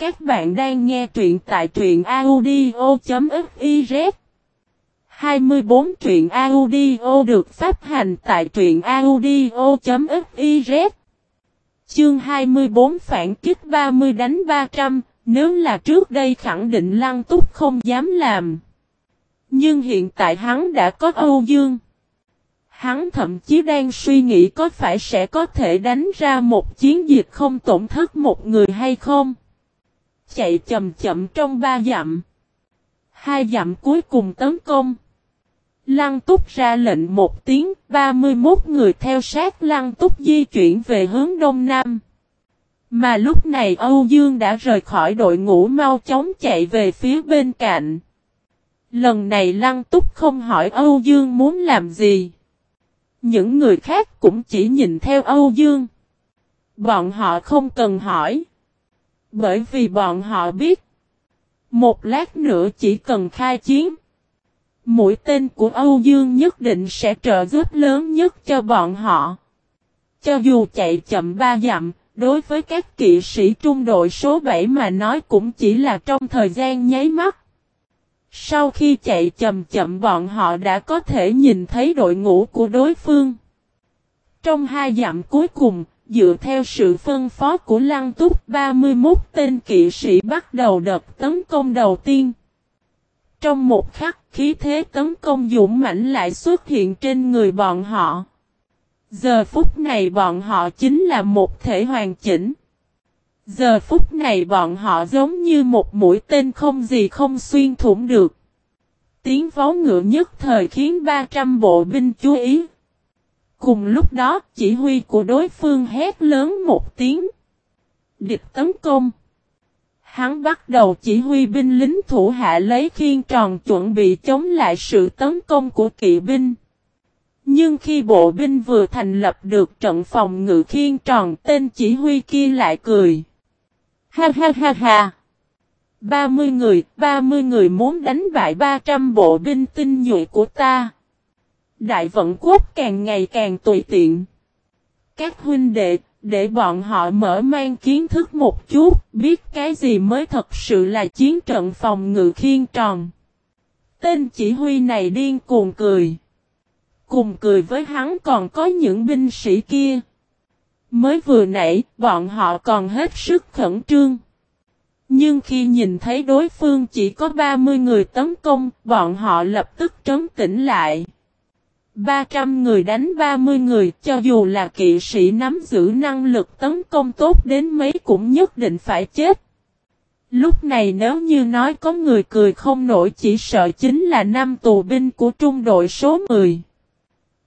Các bạn đang nghe truyện tại truyện audio.fiz 24 truyện audio được phát hành tại truyện audio.fiz Chương 24 phản kích 30 đánh 300 Nếu là trước đây khẳng định Lăng Túc không dám làm. Nhưng hiện tại hắn đã có Âu Dương. Hắn thậm chí đang suy nghĩ có phải sẽ có thể đánh ra một chiến dịch không tổn thất một người hay không. Chạy chậm chậm trong ba dặm. Hai dặm cuối cùng tấn công. Lăng túc ra lệnh một tiếng, 31 người theo sát lăng túc di chuyển về hướng đông nam. Mà lúc này Âu Dương đã rời khỏi đội ngũ mau chóng chạy về phía bên cạnh. Lần này lăng túc không hỏi Âu Dương muốn làm gì. Những người khác cũng chỉ nhìn theo Âu Dương. Bọn họ không cần hỏi. Bởi vì bọn họ biết. Một lát nữa chỉ cần khai chiến. Mũi tên của Âu Dương nhất định sẽ trợ giúp lớn nhất cho bọn họ. Cho dù chạy chậm ba dặm, đối với các kỵ sĩ trung đội số 7 mà nói cũng chỉ là trong thời gian nháy mắt. Sau khi chạy chậm chậm bọn họ đã có thể nhìn thấy đội ngũ của đối phương. Trong hai dặm cuối cùng, dựa theo sự phân phó của Lăng Túc 31 tên kỵ sĩ bắt đầu đợt tấn công đầu tiên. Trong một khắc, khí thế tấn công dũng mãnh lại xuất hiện trên người bọn họ. Giờ phút này bọn họ chính là một thể hoàn chỉnh. Giờ phút này bọn họ giống như một mũi tên không gì không xuyên thủng được. Tiếng vó ngựa nhất thời khiến 300 bộ binh chú ý. Cùng lúc đó chỉ huy của đối phương hét lớn một tiếng. Địch tấn công. Hắn bắt đầu chỉ huy binh lính thủ hạ lấy khiên tròn chuẩn bị chống lại sự tấn công của kỵ binh. Nhưng khi bộ binh vừa thành lập được trận phòng ngự khiên tròn tên chỉ huy kia lại cười. Ha ha ha ha. 30 người, 30 người muốn đánh bại 300 bộ binh tinh nhuệ của ta. Đại vận quốc càng ngày càng tùy tiện. Các huynh đệ, để bọn họ mở mang kiến thức một chút, biết cái gì mới thật sự là chiến trận phòng ngự khiên tròn. Tên chỉ huy này điên cuồng cười. Cùng cười với hắn còn có những binh sĩ kia. Mới vừa nãy, bọn họ còn hết sức khẩn trương. Nhưng khi nhìn thấy đối phương chỉ có 30 người tấn công, bọn họ lập tức trấn tĩnh lại. 300 người đánh 30 người, cho dù là kỵ sĩ nắm giữ năng lực tấn công tốt đến mấy cũng nhất định phải chết. Lúc này nếu như nói có người cười không nổi chỉ sợ chính là năm tù binh của trung đội số 10.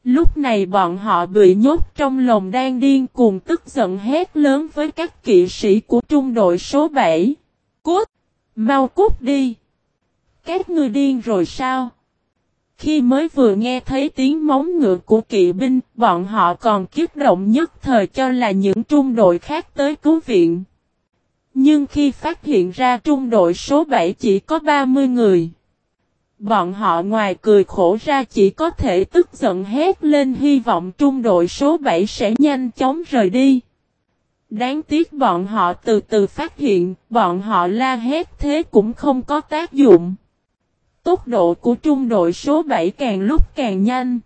Lúc này bọn họ bị nhốt trong lồng đang điên cuồng tức giận hét lớn với các kỵ sĩ của trung đội số 7. Cút! Mau cút đi! Các người điên rồi sao? Khi mới vừa nghe thấy tiếng móng ngựa của kỵ binh, bọn họ còn kiếp động nhất thời cho là những trung đội khác tới cứu viện. Nhưng khi phát hiện ra trung đội số 7 chỉ có 30 người, bọn họ ngoài cười khổ ra chỉ có thể tức giận hét lên hy vọng trung đội số 7 sẽ nhanh chóng rời đi. Đáng tiếc bọn họ từ từ phát hiện, bọn họ la hét thế cũng không có tác dụng. Tốc độ của trung đội số 7 càng lúc càng nhanh.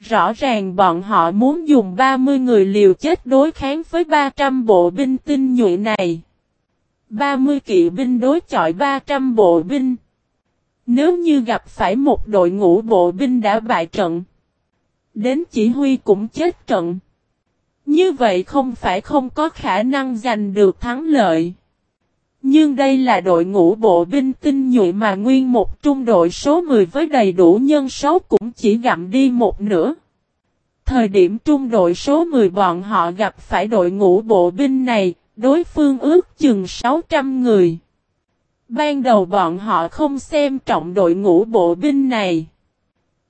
Rõ ràng bọn họ muốn dùng 30 người liều chết đối kháng với 300 bộ binh tinh nhuệ này. 30 kỵ binh đối chọi 300 bộ binh. Nếu như gặp phải một đội ngũ bộ binh đã bại trận. Đến chỉ huy cũng chết trận. Như vậy không phải không có khả năng giành được thắng lợi. Nhưng đây là đội ngũ bộ binh tinh nhuệ mà nguyên một trung đội số 10 với đầy đủ nhân số cũng chỉ gặm đi một nửa. Thời điểm trung đội số 10 bọn họ gặp phải đội ngũ bộ binh này, đối phương ước chừng 600 người. Ban đầu bọn họ không xem trọng đội ngũ bộ binh này.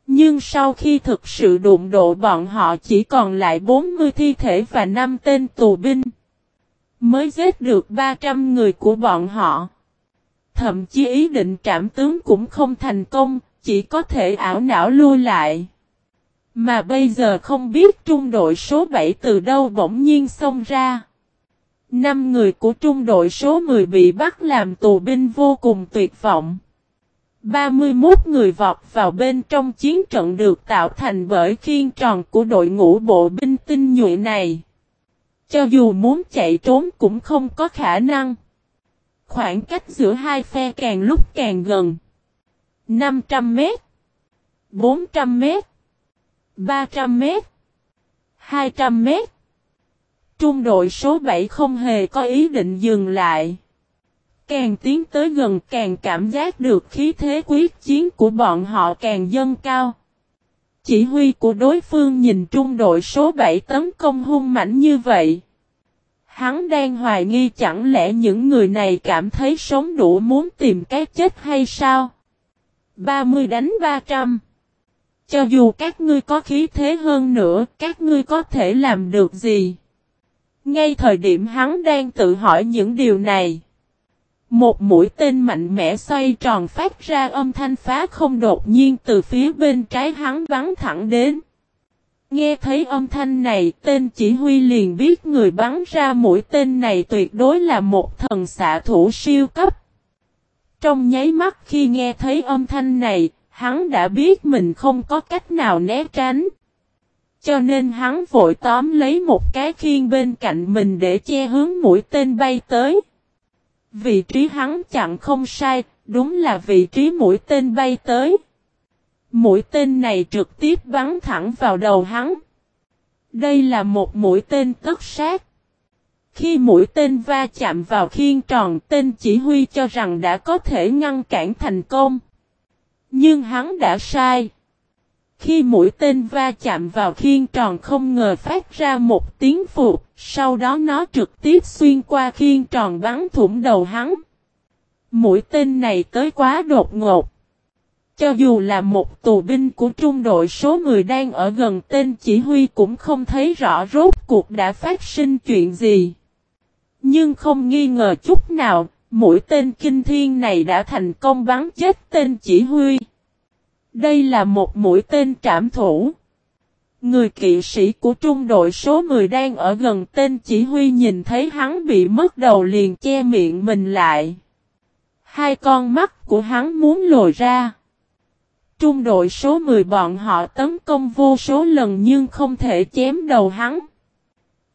Nhưng sau khi thực sự đụng độ bọn họ chỉ còn lại 40 thi thể và 5 tên tù binh. Mới giết được 300 người của bọn họ. Thậm chí ý định trảm tướng cũng không thành công, chỉ có thể ảo não lui lại. Mà bây giờ không biết trung đội số 7 từ đâu bỗng nhiên xông ra. Năm người của trung đội số 10 bị bắt làm tù binh vô cùng tuyệt vọng. 31 người vọt vào bên trong chiến trận được tạo thành bởi khiên tròn của đội ngũ bộ binh tinh nhuệ này. Cho dù muốn chạy trốn cũng không có khả năng. Khoảng cách giữa hai phe càng lúc càng gần. 500 mét, 400 mét, 300 mét, 200 mét. Trung đội số 7 không hề có ý định dừng lại. Càng tiến tới gần càng cảm giác được khí thế quyết chiến của bọn họ càng dâng cao. Chỉ huy của đối phương nhìn trung đội số 7 tấn công hung mãnh như vậy. Hắn đang hoài nghi chẳng lẽ những người này cảm thấy sống đủ muốn tìm cái chết hay sao? 30 đánh 300 Cho dù các ngươi có khí thế hơn nữa, các ngươi có thể làm được gì? Ngay thời điểm hắn đang tự hỏi những điều này. Một mũi tên mạnh mẽ xoay tròn phát ra âm thanh phá không đột nhiên từ phía bên trái hắn bắn thẳng đến. Nghe thấy âm thanh này, tên chỉ huy liền biết người bắn ra mũi tên này tuyệt đối là một thần xạ thủ siêu cấp. Trong nháy mắt khi nghe thấy âm thanh này, hắn đã biết mình không có cách nào né tránh. Cho nên hắn vội tóm lấy một cái khiên bên cạnh mình để che hướng mũi tên bay tới. Vị trí hắn chặn không sai, đúng là vị trí mũi tên bay tới. Mũi tên này trực tiếp bắn thẳng vào đầu hắn. Đây là một mũi tên tất sát. Khi mũi tên va chạm vào khiên tròn tên chỉ huy cho rằng đã có thể ngăn cản thành công. Nhưng hắn đã sai. Khi mũi tên va chạm vào khiên tròn không ngờ phát ra một tiếng phục, sau đó nó trực tiếp xuyên qua khiên tròn bắn thủng đầu hắn. Mũi tên này tới quá đột ngột. Cho dù là một tù binh của trung đội số 10 đang ở gần tên chỉ huy cũng không thấy rõ rốt cuộc đã phát sinh chuyện gì. Nhưng không nghi ngờ chút nào, mũi tên kinh thiên này đã thành công bắn chết tên chỉ huy. Đây là một mũi tên trảm thủ. Người kỵ sĩ của trung đội số 10 đang ở gần tên chỉ huy nhìn thấy hắn bị mất đầu liền che miệng mình lại. Hai con mắt của hắn muốn lồi ra. Trung đội số 10 bọn họ tấn công vô số lần nhưng không thể chém đầu hắn.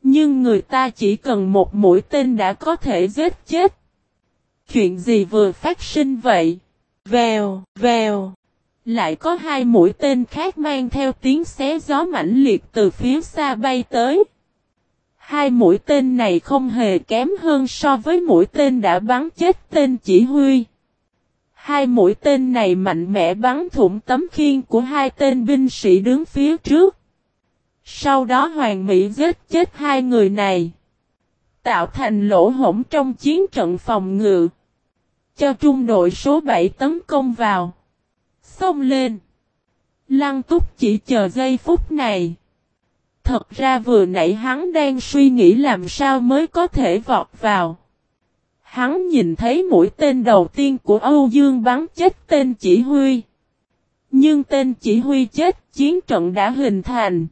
Nhưng người ta chỉ cần một mũi tên đã có thể giết chết. Chuyện gì vừa phát sinh vậy? Vèo, vèo. Lại có hai mũi tên khác mang theo tiếng xé gió mãnh liệt từ phía xa bay tới. Hai mũi tên này không hề kém hơn so với mũi tên đã bắn chết tên chỉ huy. Hai mũi tên này mạnh mẽ bắn thủng tấm khiên của hai tên binh sĩ đứng phía trước. Sau đó Hoàng Mỹ giết chết hai người này. Tạo thành lỗ hổng trong chiến trận phòng ngự. Cho trung đội số 7 tấn công vào. Xông lên. Lăng túc chỉ chờ giây phút này. Thật ra vừa nãy hắn đang suy nghĩ làm sao mới có thể vọt vào. Hắn nhìn thấy mũi tên đầu tiên của Âu Dương bắn chết tên chỉ huy. Nhưng tên chỉ huy chết, chiến trận đã hình thành.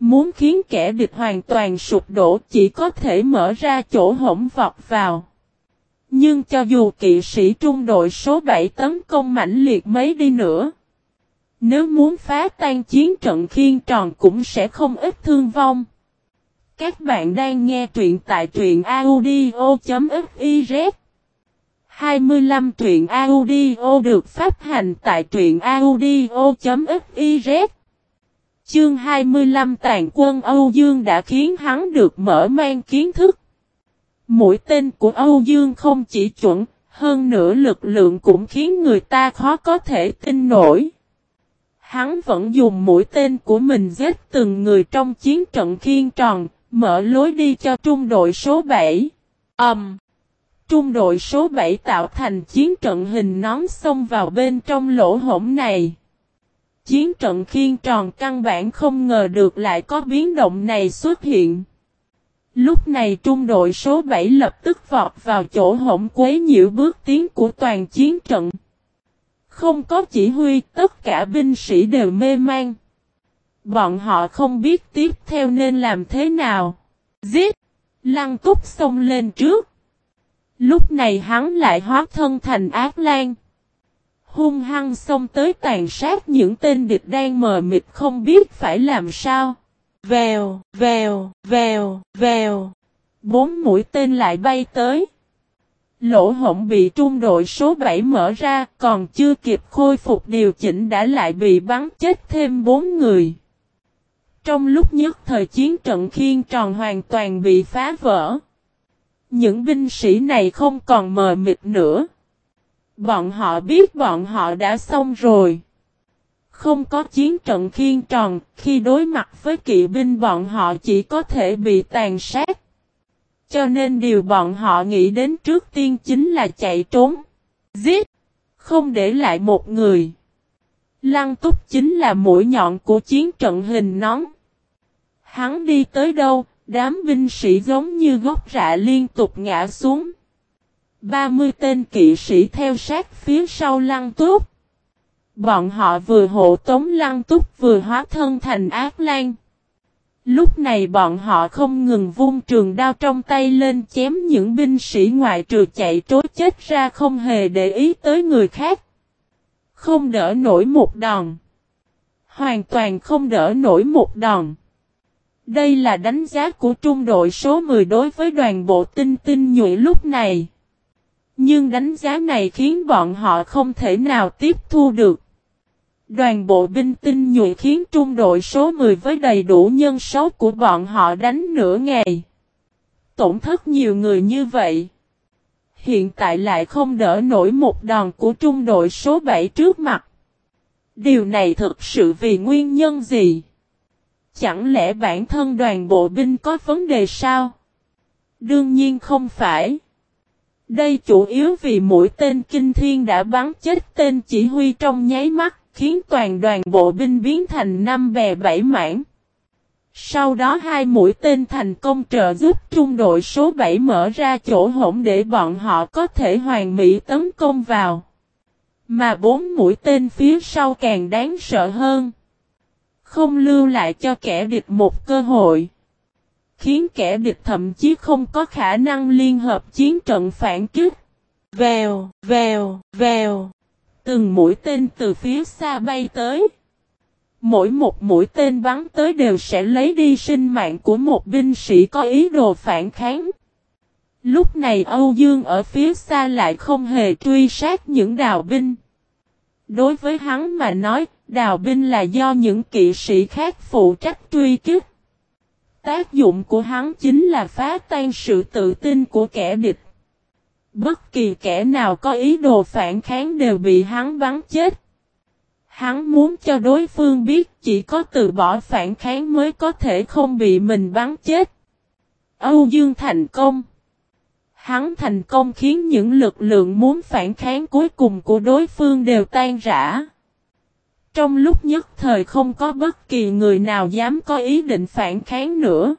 Muốn khiến kẻ địch hoàn toàn sụp đổ, chỉ có thể mở ra chỗ hổng vọt vào. Nhưng cho dù kỵ sĩ trung đội số 7 tấn công mãnh liệt mấy đi nữa. Nếu muốn phá tan chiến trận khiên tròn cũng sẽ không ít thương vong. Các bạn đang nghe truyện tại truyện audio.fiz 25 truyện audio được phát hành tại truyện audio.fiz Chương 25 tàn quân Âu Dương đã khiến hắn được mở mang kiến thức. Mũi tên của Âu Dương không chỉ chuẩn, hơn nữa lực lượng cũng khiến người ta khó có thể tin nổi. Hắn vẫn dùng mũi tên của mình giết từng người trong chiến trận khiên tròn, mở lối đi cho trung đội số 7. ầm, Um, trung đội số 7 tạo thành chiến trận hình nón xông vào bên trong lỗ hổng này. Chiến trận khiên tròn căn bản không ngờ được lại có biến động này xuất hiện. Lúc này trung đội số 7 lập tức vọt vào chỗ hỗn quấy nhiễu bước tiến của toàn chiến trận. Không có chỉ huy, tất cả binh sĩ đều mê man. Bọn họ không biết tiếp theo nên làm thế nào. Giết! Lăng túc xông lên trước. Lúc này hắn lại hóa thân thành ác lan. Hung hăng xông tới tàn sát những tên địch đang mờ mịt không biết phải làm sao. Vèo, vèo, vèo, vèo. Bốn mũi tên lại bay tới. Lỗ hổng bị trung đội số 7 mở ra, còn chưa kịp khôi phục điều chỉnh đã lại bị bắn chết thêm bốn người. Trong lúc nhất thời chiến trận khiên tròn hoàn toàn bị phá vỡ. Những binh sĩ này không còn mờ mịt nữa. Bọn họ biết bọn họ đã xong rồi. Không có chiến trận khiên tròn, khi đối mặt với kỵ binh bọn họ chỉ có thể bị tàn sát. Cho nên điều bọn họ nghĩ đến trước tiên chính là chạy trốn. Giết! Không để lại một người. Lăng túc chính là mũi nhọn của chiến trận hình nón. Hắn đi tới đâu, đám binh sĩ giống như gốc rạ liên tục ngã xuống. 30 tên kỵ sĩ theo sát phía sau lăng túc. Bọn họ vừa hộ tống lăng túc vừa hóa thân thành ác lan. Lúc này bọn họ không ngừng vung trường đao trong tay lên chém những binh sĩ ngoại trừ chạy trối chết ra không hề để ý tới người khác. Không đỡ nổi một đòn. Hoàn toàn không đỡ nổi một đòn. Đây là đánh giá của trung đội số 10 đối với đoàn bộ tinh tinh nhuệ lúc này. Nhưng đánh giá này khiến bọn họ không thể nào tiếp thu được. Đoàn bộ binh tinh nhuệ khiến trung đội số 10 với đầy đủ nhân số của bọn họ đánh nửa ngày. Tổn thất nhiều người như vậy. Hiện tại lại không đỡ nổi một đòn của trung đội số 7 trước mặt. Điều này thực sự vì nguyên nhân gì? Chẳng lẽ bản thân đoàn bộ binh có vấn đề sao? Đương nhiên không phải. Đây chủ yếu vì mũi tên kinh thiên đã bắn chết tên chỉ huy trong nháy mắt, khiến toàn đoàn bộ binh biến thành năm bè bảy mảng. Sau đó hai mũi tên thành công trợ giúp trung đội số 7 mở ra chỗ hỗn để bọn họ có thể hoàn mỹ tấn công vào. Mà bốn mũi tên phía sau càng đáng sợ hơn. Không lưu lại cho kẻ địch một cơ hội. Khiến kẻ địch thậm chí không có khả năng liên hợp chiến trận phản kích. Vèo, vèo, vèo. Từng mũi tên từ phía xa bay tới. Mỗi một mũi tên bắn tới đều sẽ lấy đi sinh mạng của một binh sĩ có ý đồ phản kháng. Lúc này Âu Dương ở phía xa lại không hề truy sát những đào binh. Đối với hắn mà nói, đào binh là do những kỵ sĩ khác phụ trách truy kích. Tác dụng của hắn chính là phá tan sự tự tin của kẻ địch. Bất kỳ kẻ nào có ý đồ phản kháng đều bị hắn bắn chết. Hắn muốn cho đối phương biết chỉ có từ bỏ phản kháng mới có thể không bị mình bắn chết. Âu Dương thành công. Hắn thành công khiến những lực lượng muốn phản kháng cuối cùng của đối phương đều tan rã. Trong lúc nhất thời không có bất kỳ người nào dám có ý định phản kháng nữa.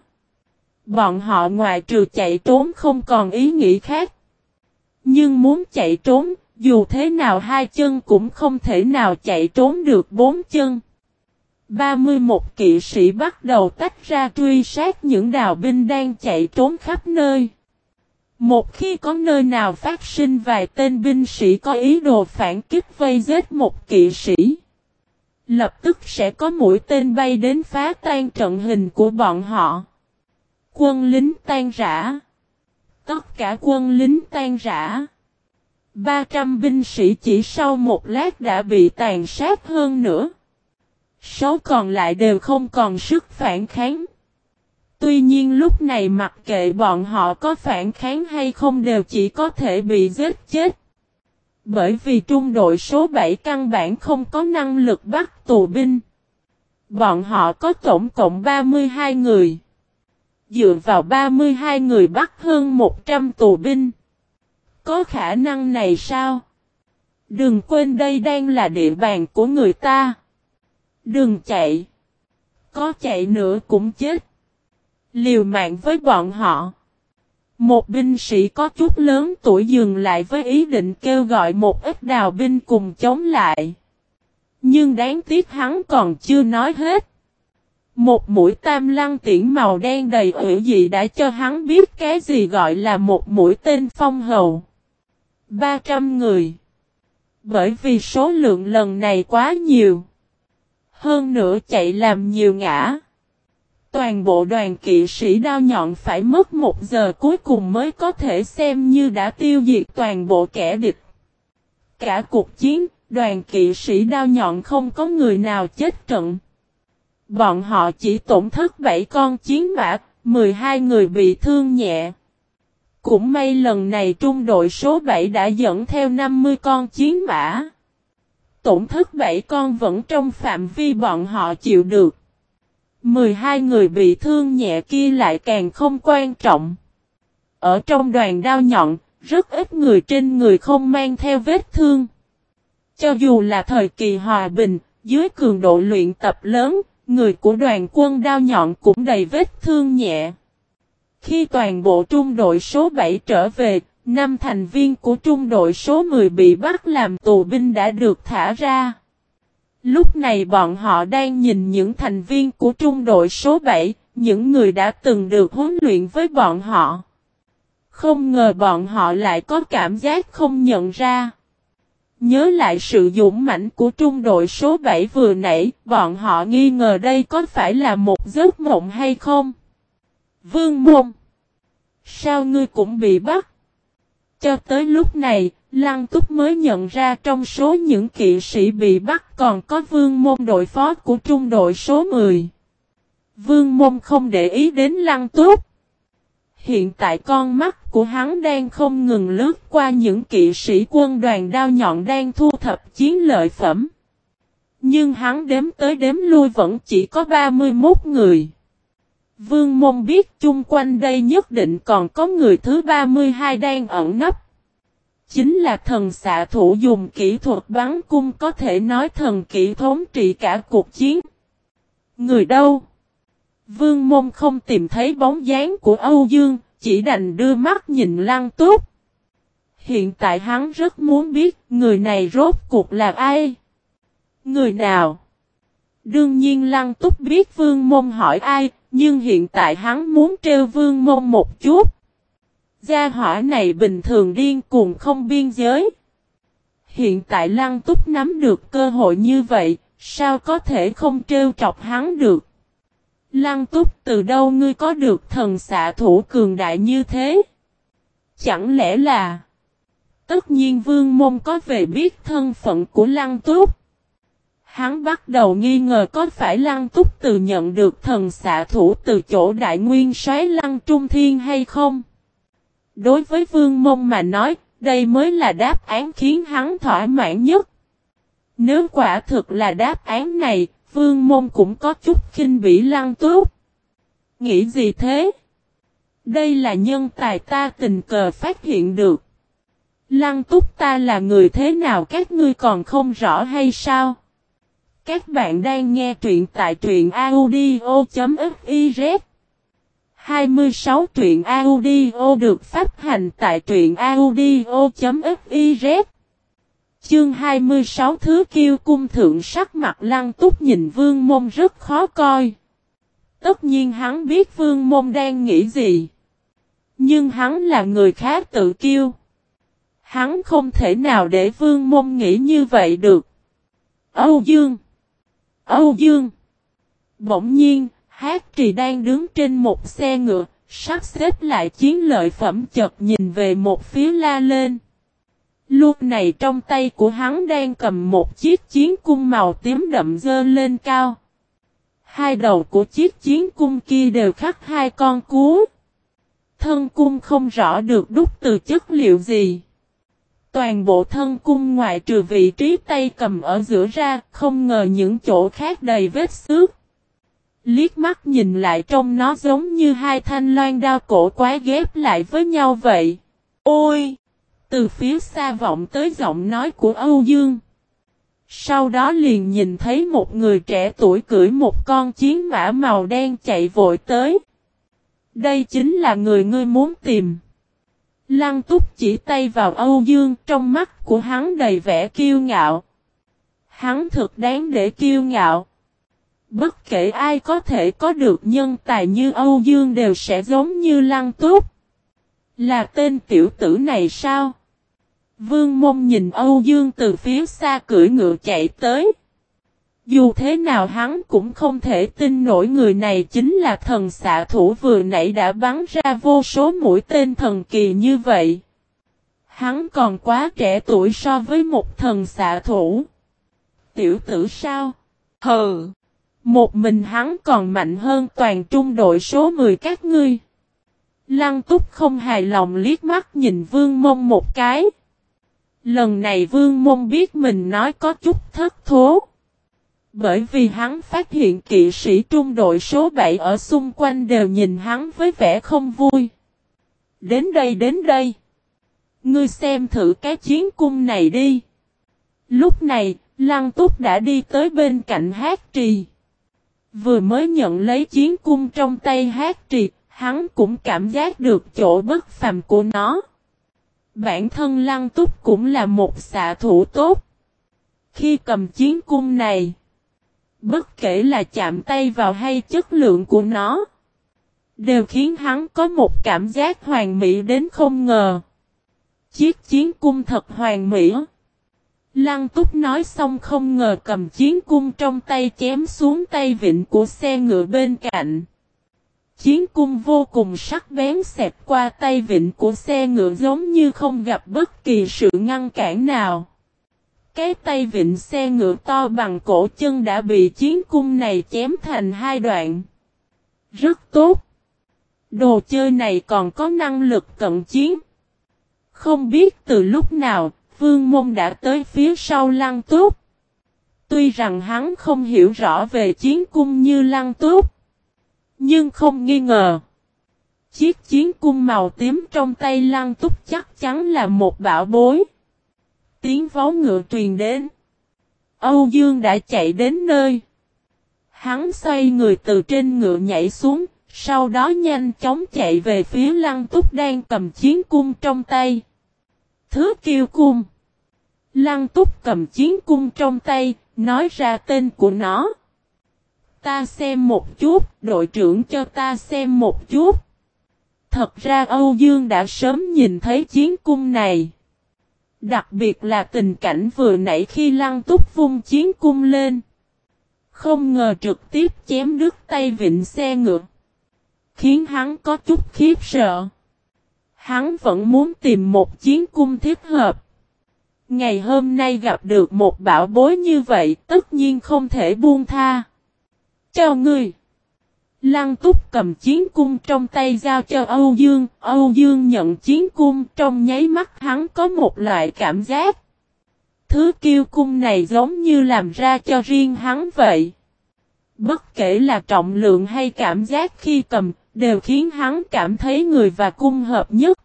Bọn họ ngoài trừ chạy trốn không còn ý nghĩ khác. Nhưng muốn chạy trốn, dù thế nào hai chân cũng không thể nào chạy trốn được bốn chân. 31 kỵ sĩ bắt đầu tách ra truy sát những đào binh đang chạy trốn khắp nơi. Một khi có nơi nào phát sinh vài tên binh sĩ có ý đồ phản kích vây giết một kỵ sĩ, lập tức sẽ có mũi tên bay đến phá tan trận hình của bọn họ. Quân lính tan rã. Tất cả quân lính tan rã. 300 binh sĩ chỉ sau một lát đã bị tàn sát hơn nữa. Sáu còn lại đều không còn sức phản kháng. Tuy nhiên lúc này mặc kệ bọn họ có phản kháng hay không đều chỉ có thể bị giết chết. Bởi vì trung đội số 7 căn bản không có năng lực bắt tù binh. Bọn họ có tổng cộng 32 người. Dựa vào 32 người bắt hơn 100 tù binh. Có khả năng này sao? Đừng quên đây đang là địa bàn của người ta. Đừng chạy. Có chạy nữa cũng chết. Liều mạng với bọn họ. Một binh sĩ có chút lớn tuổi dừng lại với ý định kêu gọi một ít đào binh cùng chống lại. Nhưng đáng tiếc hắn còn chưa nói hết. Một mũi tam lăng tiễn màu đen đầy ủy dị đã cho hắn biết cái gì gọi là một mũi tên phong hầu. 300 người. Bởi vì số lượng lần này quá nhiều. Hơn nữa chạy làm nhiều ngã. Toàn bộ đoàn kỵ sĩ đao nhọn phải mất một giờ cuối cùng mới có thể xem như đã tiêu diệt toàn bộ kẻ địch. Cả cuộc chiến, đoàn kỵ sĩ đao nhọn không có người nào chết trận. Bọn họ chỉ tổn thất 7 con chiến mã, 12 người bị thương nhẹ. Cũng may lần này trung đội số 7 đã dẫn theo 50 con chiến mã. Tổn thất 7 con vẫn trong phạm vi bọn họ chịu được. 12 người bị thương nhẹ kia lại càng không quan trọng. Ở trong đoàn đao nhọn, rất ít người trên người không mang theo vết thương. Cho dù là thời kỳ hòa bình, dưới cường độ luyện tập lớn, người của đoàn quân đao nhọn cũng đầy vết thương nhẹ. Khi toàn bộ trung đội số 7 trở về, năm thành viên của trung đội số 10 bị bắt làm tù binh đã được thả ra. Lúc này bọn họ đang nhìn những thành viên của trung đội số 7, những người đã từng được huấn luyện với bọn họ. Không ngờ bọn họ lại có cảm giác không nhận ra. Nhớ lại sự dũng mãnh của trung đội số 7 vừa nãy, bọn họ nghi ngờ đây có phải là một giấc mộng hay không? Vương Môn Sao ngươi cũng bị bắt? Cho tới lúc này, Lăng Túc mới nhận ra trong số những kỵ sĩ bị bắt còn có vương môn đội phó của trung đội số 10. Vương môn không để ý đến Lăng Túc. Hiện tại con mắt của hắn đang không ngừng lướt qua những kỵ sĩ quân đoàn đao nhọn đang thu thập chiến lợi phẩm. Nhưng hắn đếm tới đếm lui vẫn chỉ có 31 người. Vương môn biết chung quanh đây nhất định còn có người thứ 32 đang ẩn nấp. Chính là thần xạ thủ dùng kỹ thuật bắn cung có thể nói thần kỹ thống trị cả cuộc chiến. Người đâu? Vương môn không tìm thấy bóng dáng của Âu Dương, chỉ đành đưa mắt nhìn lăng túc. Hiện tại hắn rất muốn biết người này rốt cuộc là ai? Người nào? Đương nhiên lăng túc biết vương môn hỏi ai, nhưng hiện tại hắn muốn trêu vương môn một chút. Gia hỏa này bình thường điên cuồng không biên giới. Hiện tại lăng túc nắm được cơ hội như vậy, sao có thể không trêu chọc hắn được? Lăng túc từ đâu ngươi có được thần xạ thủ cường đại như thế? Chẳng lẽ là... Tất nhiên vương môn có về biết thân phận của lăng túc. Hắn bắt đầu nghi ngờ có phải lăng túc từ nhận được thần xạ thủ từ chỗ đại nguyên soái lăng trung thiên hay không? Đối với vương Môn mà nói, đây mới là đáp án khiến hắn thỏa mãn nhất. Nếu quả thực là đáp án này, vương môn cũng có chút khinh bỉ lăng túc. Nghĩ gì thế? Đây là nhân tài ta tình cờ phát hiện được. Lăng túc ta là người thế nào các ngươi còn không rõ hay sao? Các bạn đang nghe truyện tại truyện audio.fiz 26 truyện audio được phát hành tại truyện audio.fiz Chương 26 Thứ Kiêu Cung Thượng sắc mặt lăng túc nhìn vương môn rất khó coi. Tất nhiên hắn biết vương môn đang nghĩ gì. Nhưng hắn là người khác tự kiêu. Hắn không thể nào để vương môn nghĩ như vậy được. Âu Dương Âu Dương Bỗng nhiên, Hát trì đang đứng trên một xe ngựa, sắp xếp lại chiến lợi phẩm chợt nhìn về một phía la lên. Lúc này trong tay của hắn đang cầm một chiếc chiến cung màu tím đậm dơ lên cao. Hai đầu của chiếc chiến cung kia đều khắc hai con cú. Thân cung không rõ được đúc từ chất liệu gì. Toàn bộ thân cung ngoại trừ vị trí tay cầm ở giữa ra, không ngờ những chỗ khác đầy vết xước. Liếc mắt nhìn lại trong nó giống như hai thanh loan đao cổ quái ghép lại với nhau vậy. Ôi! Từ phía xa vọng tới giọng nói của Âu Dương. Sau đó liền nhìn thấy một người trẻ tuổi cưỡi một con chiến mã màu đen chạy vội tới. Đây chính là người ngươi muốn tìm. Lăng túc chỉ tay vào Âu Dương trong mắt của hắn đầy vẻ kiêu ngạo. Hắn thực đáng để kiêu ngạo. Bất kể ai có thể có được nhân tài như Âu Dương đều sẽ giống như Lăng Túc. Là tên tiểu tử này sao? Vương mông nhìn Âu Dương từ phía xa cưỡi ngựa chạy tới. Dù thế nào hắn cũng không thể tin nổi người này chính là thần xạ thủ vừa nãy đã bắn ra vô số mũi tên thần kỳ như vậy. Hắn còn quá trẻ tuổi so với một thần xạ thủ. Tiểu tử sao? Hừ! Một mình hắn còn mạnh hơn toàn trung đội số 10 các ngươi. Lăng túc không hài lòng liếc mắt nhìn vương mông một cái. Lần này vương mông biết mình nói có chút thất thố. Bởi vì hắn phát hiện kỵ sĩ trung đội số 7 ở xung quanh đều nhìn hắn với vẻ không vui. Đến đây đến đây. Ngươi xem thử cái chiến cung này đi. Lúc này, Lăng Túc đã đi tới bên cạnh hát trì. Vừa mới nhận lấy chiến cung trong tay hát trì, hắn cũng cảm giác được chỗ bất phàm của nó. Bản thân Lăng Túc cũng là một xạ thủ tốt. Khi cầm chiến cung này, bất kể là chạm tay vào hay chất lượng của nó, đều khiến hắn có một cảm giác hoàn mỹ đến không ngờ. Chiếc chiến cung thật hoàn mỹ. Lăng túc nói xong không ngờ cầm chiến cung trong tay chém xuống tay vịnh của xe ngựa bên cạnh. Chiến cung vô cùng sắc bén xẹp qua tay vịnh của xe ngựa giống như không gặp bất kỳ sự ngăn cản nào. Cái tay vịnh xe ngựa to bằng cổ chân đã bị chiến cung này chém thành hai đoạn. Rất tốt. Đồ chơi này còn có năng lực cận chiến. Không biết từ lúc nào, Vương môn đã tới phía sau Lăng Túc. Tuy rằng hắn không hiểu rõ về chiến cung như Lăng Túc, nhưng không nghi ngờ. Chiếc chiến cung màu tím trong tay Lăng Túc chắc chắn là một bảo bối. Tiếng vó ngựa truyền đến. Âu Dương đã chạy đến nơi. Hắn xoay người từ trên ngựa nhảy xuống, sau đó nhanh chóng chạy về phía Lăng Túc đang cầm chiến cung trong tay. Thứ kiêu cung. Lăng túc cầm chiến cung trong tay, nói ra tên của nó. Ta xem một chút, đội trưởng cho ta xem một chút. Thật ra Âu Dương đã sớm nhìn thấy chiến cung này. Đặc biệt là tình cảnh vừa nãy khi lăng túc vung chiến cung lên. Không ngờ trực tiếp chém đứt tay vịnh xe ngựa. Khiến hắn có chút khiếp sợ. Hắn vẫn muốn tìm một chiến cung thích hợp. Ngày hôm nay gặp được một bảo bối như vậy tất nhiên không thể buông tha. Cho ngươi. Lăng túc cầm chiến cung trong tay giao cho Âu Dương. Âu Dương nhận chiến cung trong nháy mắt hắn có một loại cảm giác. Thứ kiêu cung này giống như làm ra cho riêng hắn vậy. Bất kể là trọng lượng hay cảm giác khi cầm, đều khiến hắn cảm thấy người và cung hợp nhất.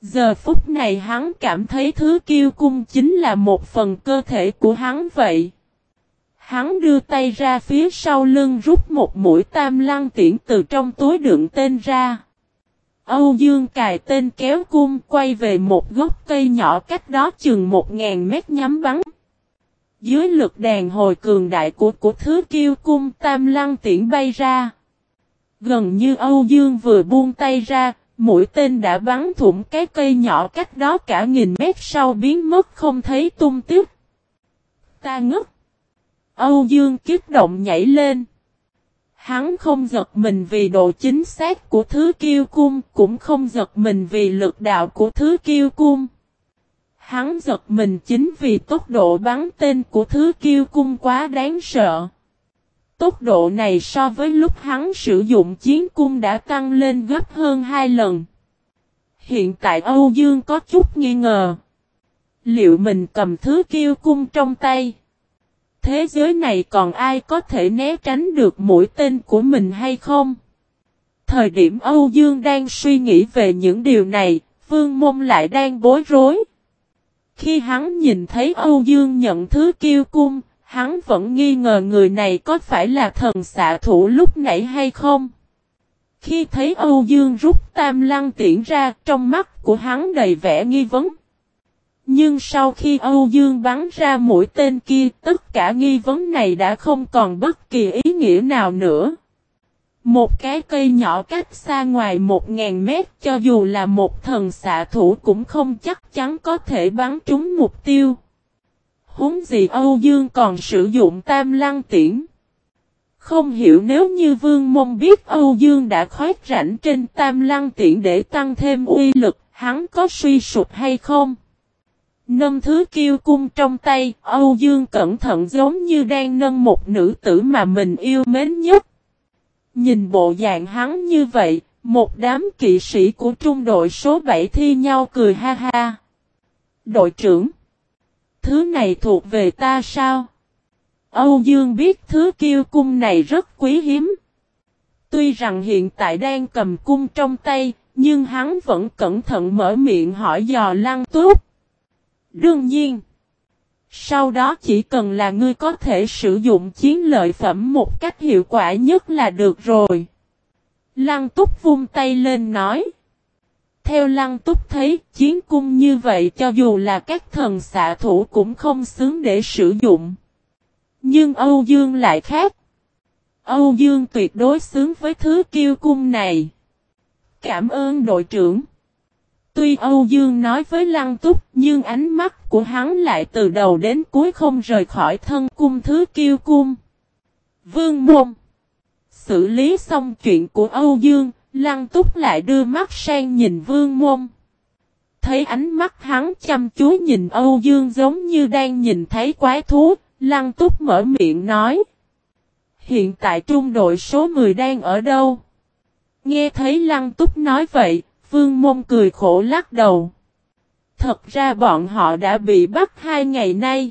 Giờ phút này hắn cảm thấy thứ kiêu cung chính là một phần cơ thể của hắn vậy. Hắn đưa tay ra phía sau lưng rút một mũi tam lăng tiễn từ trong túi đựng tên ra. Âu Dương cài tên kéo cung quay về một gốc cây nhỏ cách đó chừng một ngàn mét nhắm bắn. Dưới lực đàn hồi cường đại của của thứ kiêu cung tam lăng tiễn bay ra. Gần như Âu Dương vừa buông tay ra, Mũi tên đã bắn thủng cái cây nhỏ cách đó cả nghìn mét sau biến mất không thấy tung tiếp. Ta ngất. Âu Dương kiếp động nhảy lên. Hắn không giật mình vì độ chính xác của thứ kiêu cung, cũng không giật mình vì lực đạo của thứ kiêu cung. Hắn giật mình chính vì tốc độ bắn tên của thứ kiêu cung quá đáng sợ. Tốc độ này so với lúc hắn sử dụng chiến cung đã tăng lên gấp hơn hai lần. Hiện tại Âu Dương có chút nghi ngờ. Liệu mình cầm thứ kiêu cung trong tay? Thế giới này còn ai có thể né tránh được mũi tên của mình hay không? Thời điểm Âu Dương đang suy nghĩ về những điều này, Vương Mông lại đang bối rối. Khi hắn nhìn thấy Âu Dương nhận thứ kiêu cung, Hắn vẫn nghi ngờ người này có phải là thần xạ thủ lúc nãy hay không. Khi thấy Âu Dương rút tam lăng tiễn ra, trong mắt của hắn đầy vẻ nghi vấn. Nhưng sau khi Âu Dương bắn ra mũi tên kia, tất cả nghi vấn này đã không còn bất kỳ ý nghĩa nào nữa. Một cái cây nhỏ cách xa ngoài 1.000 mét cho dù là một thần xạ thủ cũng không chắc chắn có thể bắn trúng mục tiêu. Húng gì Âu Dương còn sử dụng tam lăng tiễn. Không hiểu nếu như Vương Mông biết Âu Dương đã khoét rảnh trên tam lăng tiễn để tăng thêm uy lực, hắn có suy sụp hay không? Nâng thứ kiêu cung trong tay, Âu Dương cẩn thận giống như đang nâng một nữ tử mà mình yêu mến nhất. Nhìn bộ dạng hắn như vậy, một đám kỵ sĩ của trung đội số 7 thi nhau cười ha ha. Đội trưởng, thứ này thuộc về ta sao? Âu Dương biết thứ kiêu cung này rất quý hiếm. Tuy rằng hiện tại đang cầm cung trong tay, nhưng hắn vẫn cẩn thận mở miệng hỏi dò lăng túc. Đương nhiên, sau đó chỉ cần là ngươi có thể sử dụng chiến lợi phẩm một cách hiệu quả nhất là được rồi. Lăng túc vung tay lên nói. Theo lăng túc thấy chiến cung như vậy cho dù là các thần xạ thủ cũng không xứng để sử dụng. Nhưng Âu Dương lại khác. Âu Dương tuyệt đối xứng với thứ kiêu cung này. Cảm ơn đội trưởng. Tuy Âu Dương nói với Lăng Túc nhưng ánh mắt của hắn lại từ đầu đến cuối không rời khỏi thân cung thứ kiêu cung. Vương Môn Xử lý xong chuyện của Âu Dương, Lăng Túc lại đưa mắt sang nhìn Vương Môn. Thấy ánh mắt hắn chăm chú nhìn Âu Dương giống như đang nhìn thấy quái thú, Lăng Túc mở miệng nói. Hiện tại trung đội số 10 đang ở đâu? Nghe thấy Lăng Túc nói vậy, Vương Mông cười khổ lắc đầu. Thật ra bọn họ đã bị bắt hai ngày nay.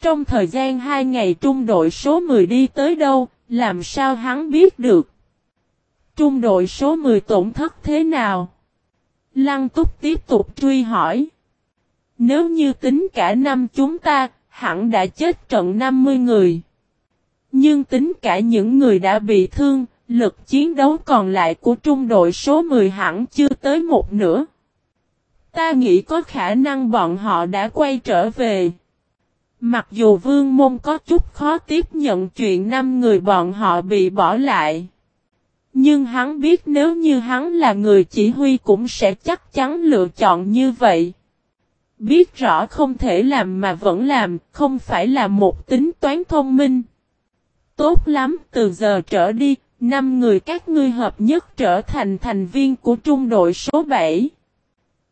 Trong thời gian hai ngày trung đội số 10 đi tới đâu, làm sao hắn biết được? Trung đội số 10 tổn thất thế nào? Lăng túc tiếp tục truy hỏi. Nếu như tính cả năm chúng ta, hẳn đã chết trận 50 người. Nhưng tính cả những người đã bị thương, lực chiến đấu còn lại của trung đội số 10 hẳn chưa tới một nửa. Ta nghĩ có khả năng bọn họ đã quay trở về. Mặc dù vương môn có chút khó tiếp nhận chuyện năm người bọn họ bị bỏ lại. Nhưng hắn biết nếu như hắn là người chỉ huy cũng sẽ chắc chắn lựa chọn như vậy. Biết rõ không thể làm mà vẫn làm, không phải là một tính toán thông minh. Tốt lắm, từ giờ trở đi, năm người các ngươi hợp nhất trở thành thành viên của trung đội số 7.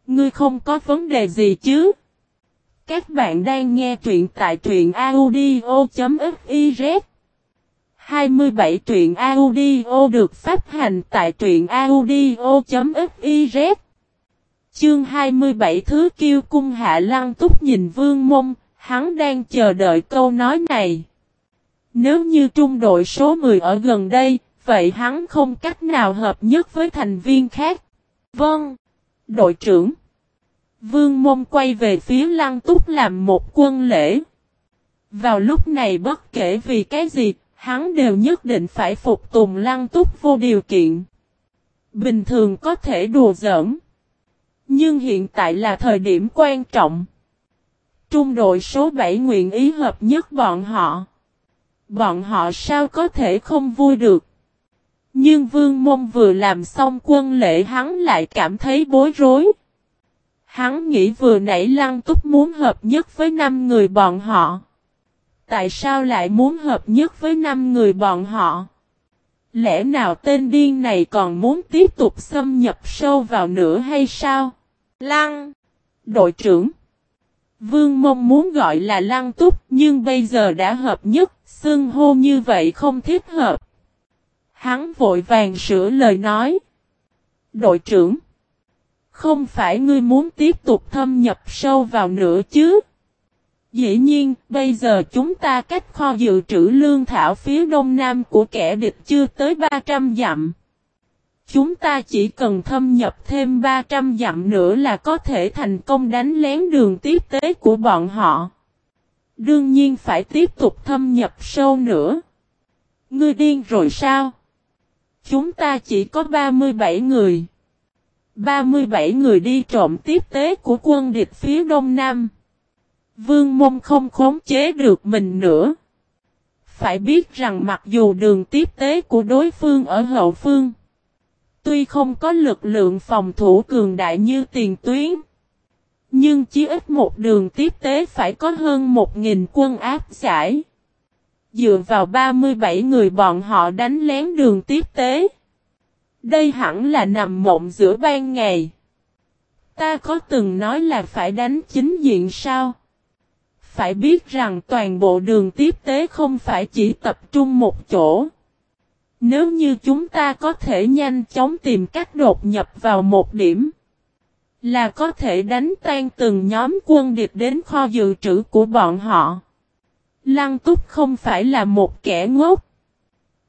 Ngươi không có vấn đề gì chứ? Các bạn đang nghe truyện tại truyện audio.fiz 27 truyện audio được phát hành tại truyện audio.fiz Chương 27 Thứ Kiêu Cung Hạ Lăng Túc nhìn Vương Mông, hắn đang chờ đợi câu nói này. Nếu như trung đội số 10 ở gần đây, vậy hắn không cách nào hợp nhất với thành viên khác. Vâng, đội trưởng. Vương Mông quay về phía Lăng Túc làm một quân lễ. Vào lúc này bất kể vì cái gì, hắn đều nhất định phải phục tùng Lăng Túc vô điều kiện. Bình thường có thể đùa giỡn. Nhưng hiện tại là thời điểm quan trọng. Trung đội số 7 nguyện ý hợp nhất bọn họ. Bọn họ sao có thể không vui được. Nhưng Vương Mông vừa làm xong quân lễ hắn lại cảm thấy bối rối. Hắn nghĩ vừa nãy Lăng Túc muốn hợp nhất với năm người bọn họ. Tại sao lại muốn hợp nhất với năm người bọn họ? Lẽ nào tên điên này còn muốn tiếp tục xâm nhập sâu vào nữa hay sao? Lăng! Đội trưởng! Vương mong muốn gọi là Lăng Túc nhưng bây giờ đã hợp nhất, xưng hô như vậy không thiết hợp. Hắn vội vàng sửa lời nói. Đội trưởng! Không phải ngươi muốn tiếp tục thâm nhập sâu vào nữa chứ? Dĩ nhiên, bây giờ chúng ta cách kho dự trữ lương thảo phía đông nam của kẻ địch chưa tới 300 dặm. Chúng ta chỉ cần thâm nhập thêm 300 dặm nữa là có thể thành công đánh lén đường tiếp tế của bọn họ. Đương nhiên phải tiếp tục thâm nhập sâu nữa. Ngươi điên rồi sao? Chúng ta chỉ có 37 người. 37 người đi trộm tiếp tế của quân địch phía đông nam. Vương mông không khống chế được mình nữa. Phải biết rằng mặc dù đường tiếp tế của đối phương ở hậu phương. Tuy không có lực lượng phòng thủ cường đại như tiền tuyến. Nhưng chỉ ít một đường tiếp tế phải có hơn 1.000 quân áp giải. Dựa vào 37 người bọn họ đánh lén đường tiếp tế. Đây hẳn là nằm mộng giữa ban ngày. Ta có từng nói là phải đánh chính diện sao? Phải biết rằng toàn bộ đường tiếp tế không phải chỉ tập trung một chỗ. Nếu như chúng ta có thể nhanh chóng tìm cách đột nhập vào một điểm, là có thể đánh tan từng nhóm quân địch đến kho dự trữ của bọn họ. Lăng túc không phải là một kẻ ngốc.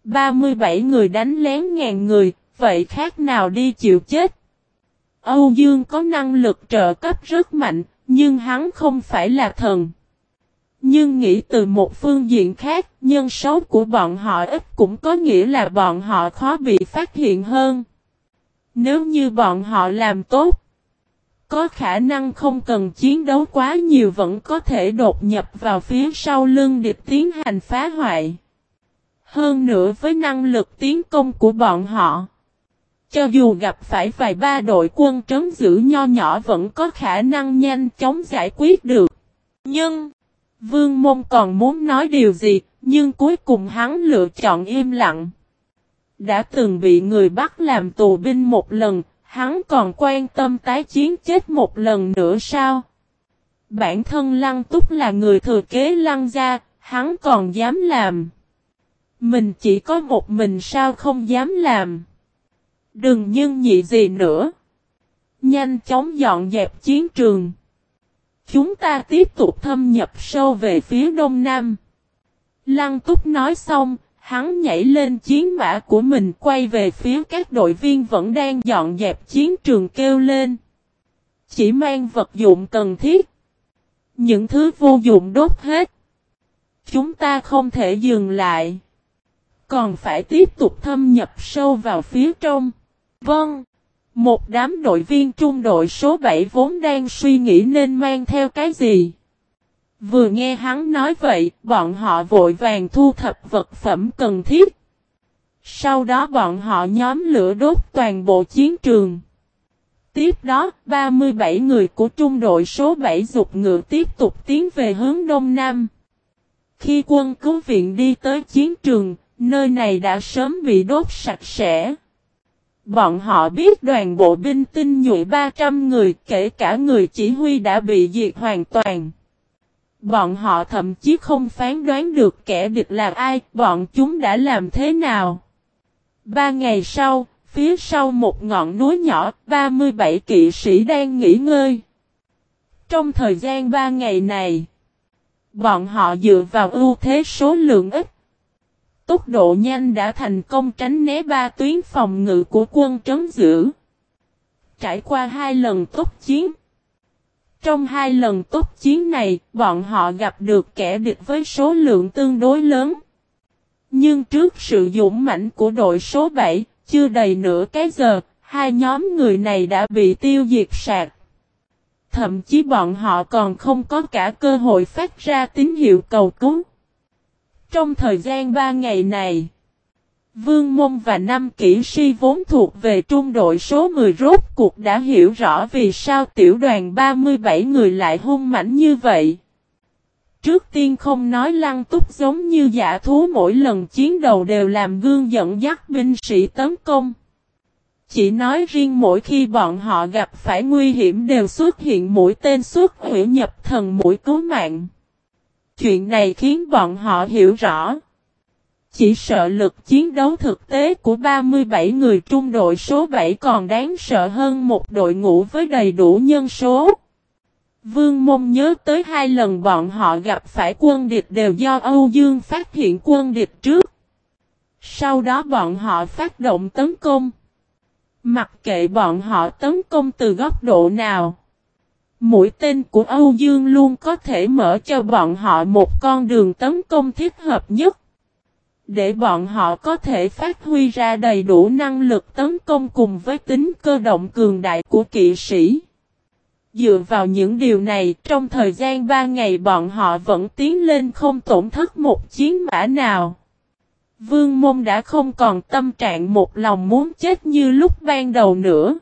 37 người đánh lén ngàn người, vậy khác nào đi chịu chết. Âu Dương có năng lực trợ cấp rất mạnh, nhưng hắn không phải là thần. Nhưng nghĩ từ một phương diện khác, nhân số của bọn họ ít cũng có nghĩa là bọn họ khó bị phát hiện hơn. Nếu như bọn họ làm tốt, có khả năng không cần chiến đấu quá nhiều vẫn có thể đột nhập vào phía sau lưng địch tiến hành phá hoại. Hơn nữa với năng lực tiến công của bọn họ. Cho dù gặp phải vài ba đội quân trấn giữ nho nhỏ vẫn có khả năng nhanh chóng giải quyết được. Nhưng, Vương Môn còn muốn nói điều gì, nhưng cuối cùng hắn lựa chọn im lặng. Đã từng bị người bắt làm tù binh một lần, hắn còn quan tâm tái chiến chết một lần nữa sao? Bản thân Lăng Túc là người thừa kế Lăng gia, hắn còn dám làm. Mình chỉ có một mình sao không dám làm. Đừng nhân nhị gì nữa. Nhanh chóng dọn dẹp chiến trường. Chúng ta tiếp tục thâm nhập sâu về phía đông nam. Lăng túc nói xong, hắn nhảy lên chiến mã của mình, quay về phía các đội viên vẫn đang dọn dẹp chiến trường kêu lên. Chỉ mang vật dụng cần thiết. Những thứ vô dụng đốt hết. Chúng ta không thể dừng lại. Còn phải tiếp tục thâm nhập sâu vào phía trong. Vâng. Một đám đội viên trung đội số 7 vốn đang suy nghĩ nên mang theo cái gì. Vừa nghe hắn nói vậy, bọn họ vội vàng thu thập vật phẩm cần thiết. Sau đó bọn họ nhóm lửa đốt toàn bộ chiến trường. Tiếp đó, 37 người của trung đội số 7 dục ngựa tiếp tục tiến về hướng đông nam. Khi quân cứu viện đi tới chiến trường, nơi này đã sớm bị đốt sạch sẽ. Bọn họ biết đoàn bộ binh tinh nhuệ 300 người kể cả người chỉ huy đã bị diệt hoàn toàn. Bọn họ thậm chí không phán đoán được kẻ địch là ai, bọn chúng đã làm thế nào. Ba ngày sau, phía sau một ngọn núi nhỏ, 37 kỵ sĩ đang nghỉ ngơi. Trong thời gian ba ngày này, bọn họ dựa vào ưu thế số lượng ít tốc độ nhanh đã thành công tránh né ba tuyến phòng ngự của quân trấn giữ. Trải qua hai lần tốc chiến. Trong hai lần tốt chiến này, bọn họ gặp được kẻ địch với số lượng tương đối lớn. Nhưng trước sự dũng mãnh của đội số 7, chưa đầy nửa cái giờ, hai nhóm người này đã bị tiêu diệt sạc. Thậm chí bọn họ còn không có cả cơ hội phát ra tín hiệu cầu cứu. Trong thời gian 3 ngày này, Vương Mông và năm kỹ sĩ vốn thuộc về trung đội số 10 rốt cuộc đã hiểu rõ vì sao tiểu đoàn 37 người lại hung mãnh như vậy. Trước tiên không nói lăng túc giống như giả thú mỗi lần chiến đầu đều làm gương dẫn dắt binh sĩ tấn công. Chỉ nói riêng mỗi khi bọn họ gặp phải nguy hiểm đều xuất hiện mũi tên xuất hủy nhập thần mũi cứu mạng. Chuyện này khiến bọn họ hiểu rõ. Chỉ sợ lực chiến đấu thực tế của 37 người trung đội số 7 còn đáng sợ hơn một đội ngũ với đầy đủ nhân số. Vương Mông nhớ tới hai lần bọn họ gặp phải quân địch đều do Âu Dương phát hiện quân địch trước. Sau đó bọn họ phát động tấn công. Mặc kệ bọn họ tấn công từ góc độ nào. Mũi tên của Âu Dương luôn có thể mở cho bọn họ một con đường tấn công thiết hợp nhất để bọn họ có thể phát huy ra đầy đủ năng lực tấn công cùng với tính cơ động cường đại của kỵ sĩ. Dựa vào những điều này, trong thời gian 3 ngày bọn họ vẫn tiến lên không tổn thất một chiến mã nào. Vương Môn đã không còn tâm trạng một lòng muốn chết như lúc ban đầu nữa.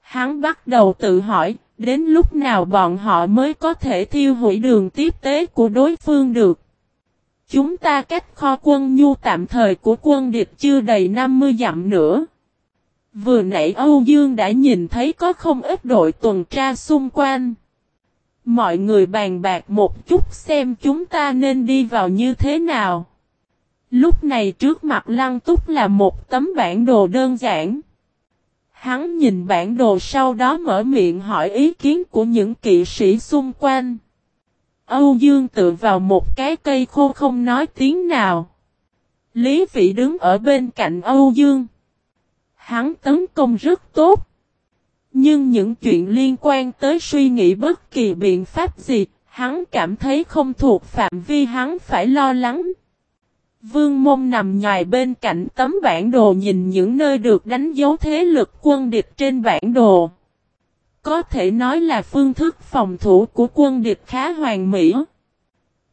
Hắn bắt đầu tự hỏi, đến lúc nào bọn họ mới có thể thiêu hủy đường tiếp tế của đối phương được. Chúng ta cách kho quân nhu tạm thời của quân địch chưa đầy 50 dặm nữa. Vừa nãy Âu Dương đã nhìn thấy có không ít đội tuần tra xung quanh. Mọi người bàn bạc một chút xem chúng ta nên đi vào như thế nào. Lúc này trước mặt Lăng Túc là một tấm bản đồ đơn giản. Hắn nhìn bản đồ sau đó mở miệng hỏi ý kiến của những kỵ sĩ xung quanh. Âu Dương tự vào một cái cây khô không nói tiếng nào. Lý Vị đứng ở bên cạnh Âu Dương. Hắn tấn công rất tốt. Nhưng những chuyện liên quan tới suy nghĩ bất kỳ biện pháp gì, hắn cảm thấy không thuộc phạm vi hắn phải lo lắng. Vương môn nằm nhòi bên cạnh tấm bản đồ nhìn những nơi được đánh dấu thế lực quân địch trên bản đồ. Có thể nói là phương thức phòng thủ của quân địch khá hoàn mỹ.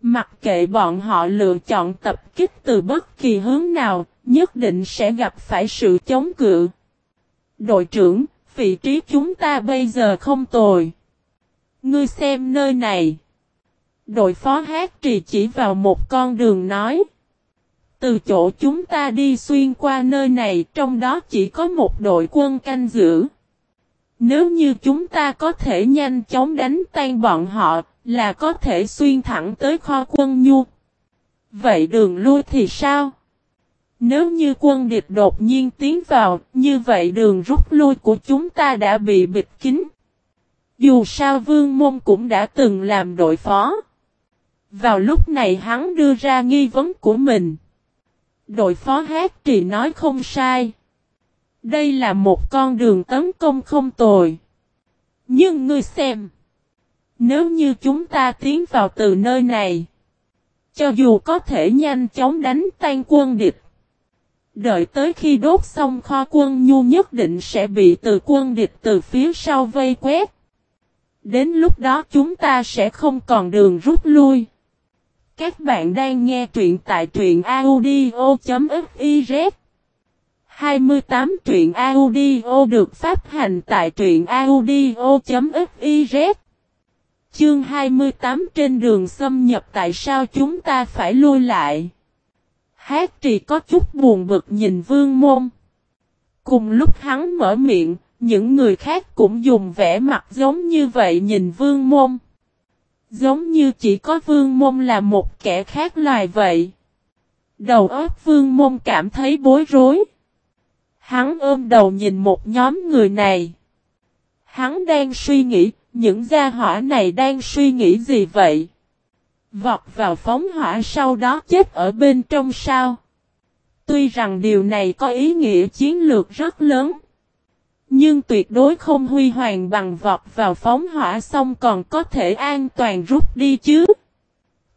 Mặc kệ bọn họ lựa chọn tập kích từ bất kỳ hướng nào, nhất định sẽ gặp phải sự chống cự. Đội trưởng, vị trí chúng ta bây giờ không tồi. Ngươi xem nơi này. Đội phó hát trì chỉ vào một con đường nói. Từ chỗ chúng ta đi xuyên qua nơi này trong đó chỉ có một đội quân canh giữ. Nếu như chúng ta có thể nhanh chóng đánh tan bọn họ là có thể xuyên thẳng tới kho quân nhu. Vậy đường lui thì sao? Nếu như quân địch đột nhiên tiến vào, như vậy đường rút lui của chúng ta đã bị bịt kín. Dù sao Vương Môn cũng đã từng làm đội phó. Vào lúc này hắn đưa ra nghi vấn của mình. Đội phó hát trì nói không sai. Đây là một con đường tấn công không tồi. Nhưng ngươi xem. Nếu như chúng ta tiến vào từ nơi này. Cho dù có thể nhanh chóng đánh tan quân địch. Đợi tới khi đốt xong kho quân nhu nhất định sẽ bị từ quân địch từ phía sau vây quét. Đến lúc đó chúng ta sẽ không còn đường rút lui. Các bạn đang nghe truyện tại truyện audio.fif 28 truyện audio được phát hành tại truyện audio.fiz Chương 28 trên đường xâm nhập tại sao chúng ta phải lui lại. Hát trì có chút buồn bực nhìn vương môn. Cùng lúc hắn mở miệng, những người khác cũng dùng vẻ mặt giống như vậy nhìn vương môn. Giống như chỉ có vương môn là một kẻ khác loài vậy. Đầu óc vương môn cảm thấy bối rối. Hắn ôm đầu nhìn một nhóm người này. Hắn đang suy nghĩ, những gia hỏa này đang suy nghĩ gì vậy? Vọt vào phóng hỏa sau đó chết ở bên trong sao? Tuy rằng điều này có ý nghĩa chiến lược rất lớn. Nhưng tuyệt đối không huy hoàng bằng vọt vào phóng hỏa xong còn có thể an toàn rút đi chứ.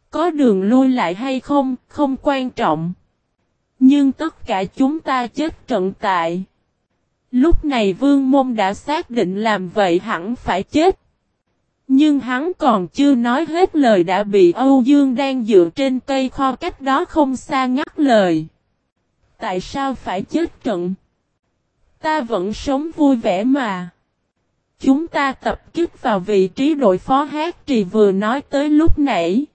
Có đường lui lại hay không, không quan trọng. Nhưng tất cả chúng ta chết trận tại. Lúc này vương môn đã xác định làm vậy hẳn phải chết. Nhưng hắn còn chưa nói hết lời đã bị Âu Dương đang dựa trên cây kho cách đó không xa ngắt lời. Tại sao phải chết trận? Ta vẫn sống vui vẻ mà. Chúng ta tập kích vào vị trí đội phó hát trì vừa nói tới lúc nãy.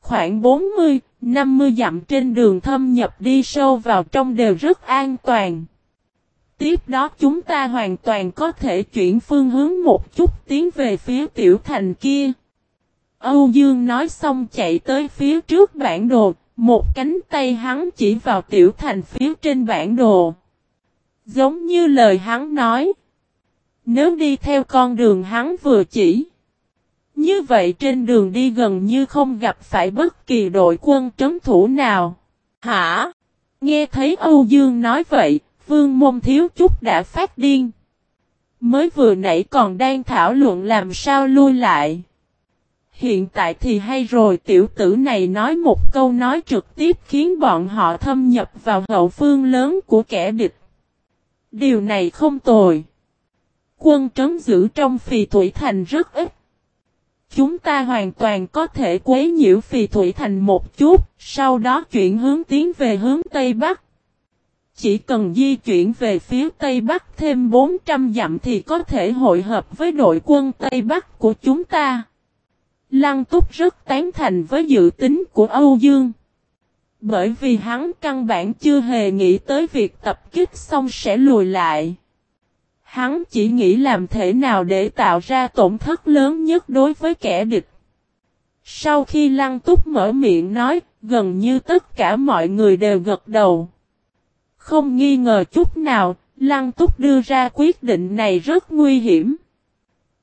Khoảng 40, 50 dặm trên đường thâm nhập đi sâu vào trong đều rất an toàn. Tiếp đó chúng ta hoàn toàn có thể chuyển phương hướng một chút tiến về phía tiểu thành kia. Âu Dương nói xong chạy tới phía trước bản đồ, một cánh tay hắn chỉ vào tiểu thành phía trên bản đồ. Giống như lời hắn nói. Nếu đi theo con đường hắn vừa chỉ. Như vậy trên đường đi gần như không gặp phải bất kỳ đội quân trấn thủ nào. Hả? Nghe thấy Âu Dương nói vậy, Vương Môn Thiếu Chút đã phát điên. Mới vừa nãy còn đang thảo luận làm sao lui lại. Hiện tại thì hay rồi tiểu tử này nói một câu nói trực tiếp khiến bọn họ thâm nhập vào hậu phương lớn của kẻ địch. Điều này không tồi. Quân trấn giữ trong phì thủy thành rất ít. Chúng ta hoàn toàn có thể quấy nhiễu phì thủy thành một chút, sau đó chuyển hướng tiến về hướng Tây Bắc. Chỉ cần di chuyển về phía Tây Bắc thêm 400 dặm thì có thể hội hợp với đội quân Tây Bắc của chúng ta. Lăng túc rất tán thành với dự tính của Âu Dương. Bởi vì hắn căn bản chưa hề nghĩ tới việc tập kích xong sẽ lùi lại. Hắn chỉ nghĩ làm thế nào để tạo ra tổn thất lớn nhất đối với kẻ địch. Sau khi Lăng Túc mở miệng nói, gần như tất cả mọi người đều gật đầu. Không nghi ngờ chút nào, Lăng Túc đưa ra quyết định này rất nguy hiểm.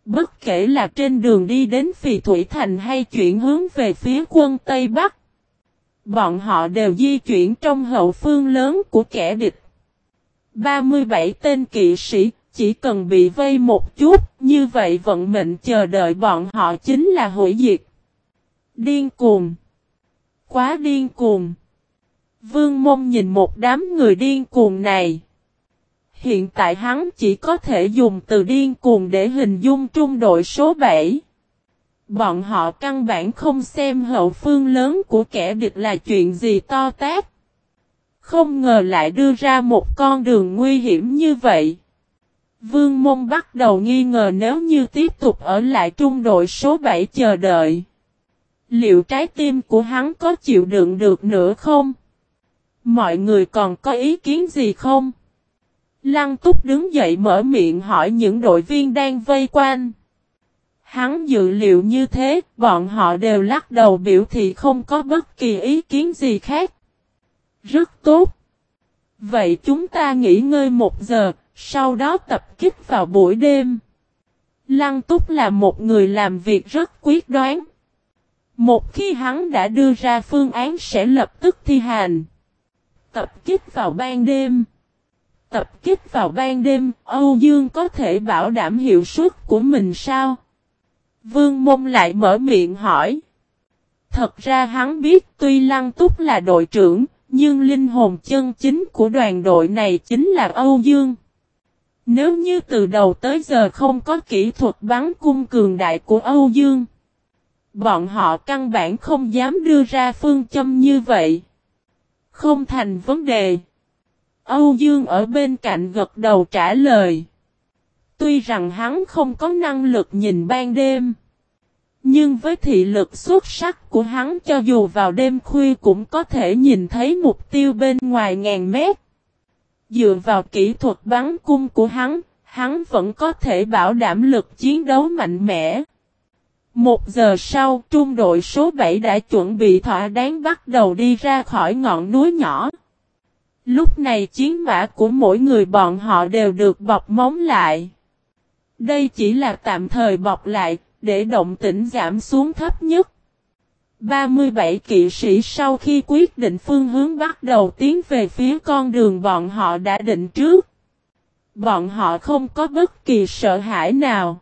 Bất kể là trên đường đi đến Phì Thủy Thành hay chuyển hướng về phía quân Tây Bắc. Bọn họ đều di chuyển trong hậu phương lớn của kẻ địch. 37 tên kỵ sĩ chỉ cần bị vây một chút, như vậy vận mệnh chờ đợi bọn họ chính là hủy diệt. Điên cuồng. Quá điên cuồng. Vương mông nhìn một đám người điên cuồng này. Hiện tại hắn chỉ có thể dùng từ điên cuồng để hình dung trung đội số 7. Bọn họ căn bản không xem hậu phương lớn của kẻ địch là chuyện gì to tát. Không ngờ lại đưa ra một con đường nguy hiểm như vậy. Vương Mông bắt đầu nghi ngờ nếu như tiếp tục ở lại trung đội số 7 chờ đợi. Liệu trái tim của hắn có chịu đựng được nữa không? Mọi người còn có ý kiến gì không? Lăng túc đứng dậy mở miệng hỏi những đội viên đang vây quanh. Hắn dự liệu như thế, bọn họ đều lắc đầu biểu thị không có bất kỳ ý kiến gì khác. Rất tốt. Vậy chúng ta nghỉ ngơi một giờ, sau đó tập kích vào buổi đêm. Lăng túc là một người làm việc rất quyết đoán. Một khi hắn đã đưa ra phương án sẽ lập tức thi hành. Tập kích vào ban đêm. Tập kích vào ban đêm, Âu Dương có thể bảo đảm hiệu suất của mình sao? Vương Mông lại mở miệng hỏi. Thật ra hắn biết tuy Lăng Túc là đội trưởng, nhưng linh hồn chân chính của đoàn đội này chính là Âu Dương. Nếu như từ đầu tới giờ không có kỹ thuật bắn cung cường đại của Âu Dương, bọn họ căn bản không dám đưa ra phương châm như vậy. Không thành vấn đề. Âu Dương ở bên cạnh gật đầu trả lời. Tuy rằng hắn không có năng lực nhìn ban đêm. Nhưng với thị lực xuất sắc của hắn cho dù vào đêm khuya cũng có thể nhìn thấy mục tiêu bên ngoài ngàn mét. Dựa vào kỹ thuật bắn cung của hắn, hắn vẫn có thể bảo đảm lực chiến đấu mạnh mẽ. Một giờ sau, trung đội số 7 đã chuẩn bị thỏa đáng bắt đầu đi ra khỏi ngọn núi nhỏ. Lúc này chiến mã của mỗi người bọn họ đều được bọc móng lại. Đây chỉ là tạm thời bọc lại, để động tĩnh giảm xuống thấp nhất. 37 kỵ sĩ sau khi quyết định phương hướng bắt đầu tiến về phía con đường bọn họ đã định trước. Bọn họ không có bất kỳ sợ hãi nào.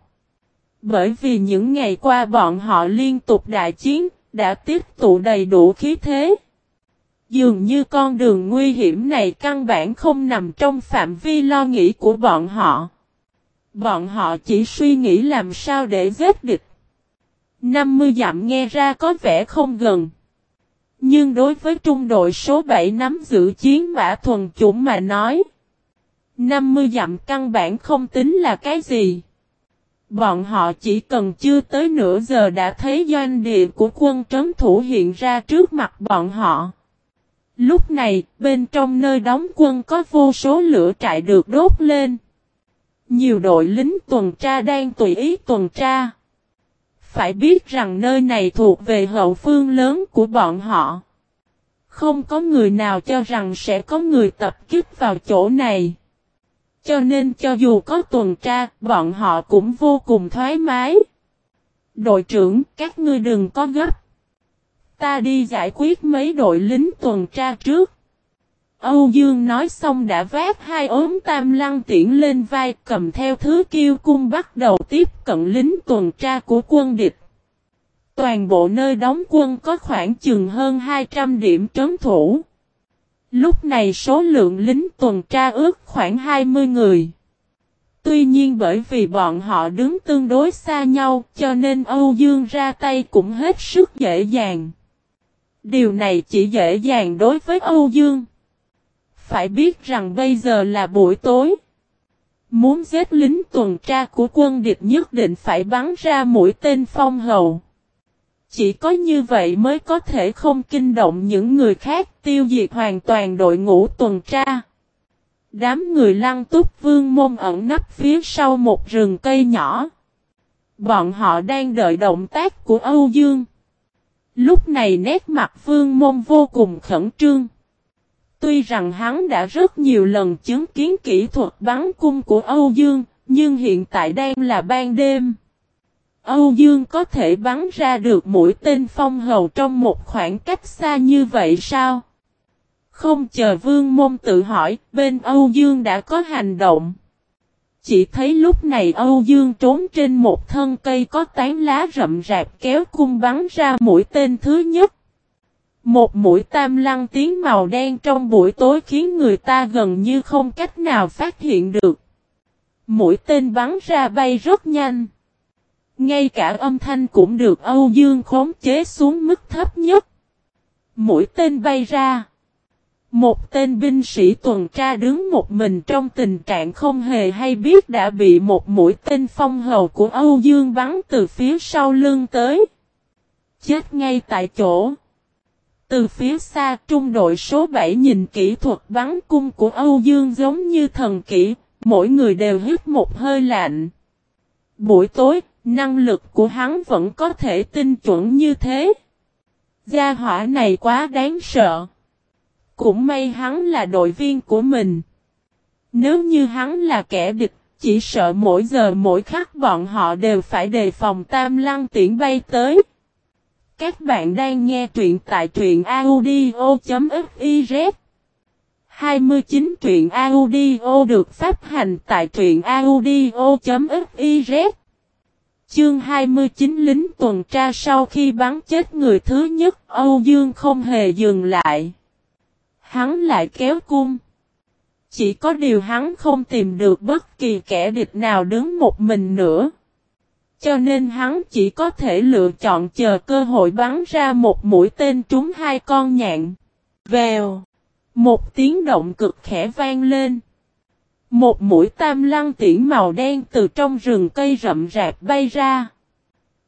Bởi vì những ngày qua bọn họ liên tục đại chiến, đã tiếp tụ đầy đủ khí thế. Dường như con đường nguy hiểm này căn bản không nằm trong phạm vi lo nghĩ của bọn họ. Bọn họ chỉ suy nghĩ làm sao để giết địch. 50 dặm nghe ra có vẻ không gần. Nhưng đối với trung đội số 7 nắm giữ chiến mã thuần chủng mà nói. 50 dặm căn bản không tính là cái gì. Bọn họ chỉ cần chưa tới nửa giờ đã thấy doanh địa của quân trấn thủ hiện ra trước mặt bọn họ. Lúc này, bên trong nơi đóng quân có vô số lửa trại được đốt lên. Nhiều đội lính tuần tra đang tùy ý tuần tra. Phải biết rằng nơi này thuộc về hậu phương lớn của bọn họ. Không có người nào cho rằng sẽ có người tập kích vào chỗ này. Cho nên cho dù có tuần tra, bọn họ cũng vô cùng thoải mái. Đội trưởng, các ngươi đừng có gấp. Ta đi giải quyết mấy đội lính tuần tra trước. Âu Dương nói xong đã vác hai ốm tam lăng tiễn lên vai, cầm theo thứ kiêu cung bắt đầu tiếp cận lính tuần tra của quân địch. Toàn bộ nơi đóng quân có khoảng chừng hơn 200 điểm trấn thủ. Lúc này số lượng lính tuần tra ước khoảng 20 người. Tuy nhiên bởi vì bọn họ đứng tương đối xa nhau, cho nên Âu Dương ra tay cũng hết sức dễ dàng. Điều này chỉ dễ dàng đối với Âu Dương. Phải biết rằng bây giờ là buổi tối. Muốn giết lính tuần tra của quân địch nhất định phải bắn ra mũi tên phong hầu. Chỉ có như vậy mới có thể không kinh động những người khác tiêu diệt hoàn toàn đội ngũ tuần tra. Đám người lăng túc vương môn ẩn nấp phía sau một rừng cây nhỏ. Bọn họ đang đợi động tác của Âu Dương. Lúc này nét mặt vương môn vô cùng khẩn trương. Tuy rằng hắn đã rất nhiều lần chứng kiến kỹ thuật bắn cung của Âu Dương, nhưng hiện tại đang là ban đêm. Âu Dương có thể bắn ra được mũi tên phong hầu trong một khoảng cách xa như vậy sao? Không chờ vương môn tự hỏi, bên Âu Dương đã có hành động. Chỉ thấy lúc này Âu Dương trốn trên một thân cây có tán lá rậm rạp kéo cung bắn ra mũi tên thứ nhất. Một mũi tam lăng tiếng màu đen trong buổi tối khiến người ta gần như không cách nào phát hiện được. Mũi tên bắn ra bay rất nhanh. Ngay cả âm thanh cũng được Âu Dương khống chế xuống mức thấp nhất. Mũi tên bay ra. Một tên binh sĩ tuần tra đứng một mình trong tình trạng không hề hay biết đã bị một mũi tên phong hầu của Âu Dương bắn từ phía sau lưng tới. Chết ngay tại chỗ. Từ phía xa trung đội số 7 nhìn kỹ thuật bắn cung của Âu Dương giống như thần kỹ, mỗi người đều hít một hơi lạnh. Buổi tối, năng lực của hắn vẫn có thể tinh chuẩn như thế. Gia hỏa này quá đáng sợ. Cũng may hắn là đội viên của mình. Nếu như hắn là kẻ địch, chỉ sợ mỗi giờ mỗi khắc bọn họ đều phải đề phòng tam lăng tiễn bay tới. Các bạn đang nghe truyện tại truyện audio.fiz 29 truyện audio được phát hành tại truyện audio.fiz Chương 29 lính tuần tra sau khi bắn chết người thứ nhất, Âu Dương không hề dừng lại. Hắn lại kéo cung. Chỉ có điều hắn không tìm được bất kỳ kẻ địch nào đứng một mình nữa. Cho nên hắn chỉ có thể lựa chọn chờ cơ hội bắn ra một mũi tên trúng hai con nhạn. Vèo. Một tiếng động cực khẽ vang lên. Một mũi tam lăng tiễn màu đen từ trong rừng cây rậm rạp bay ra.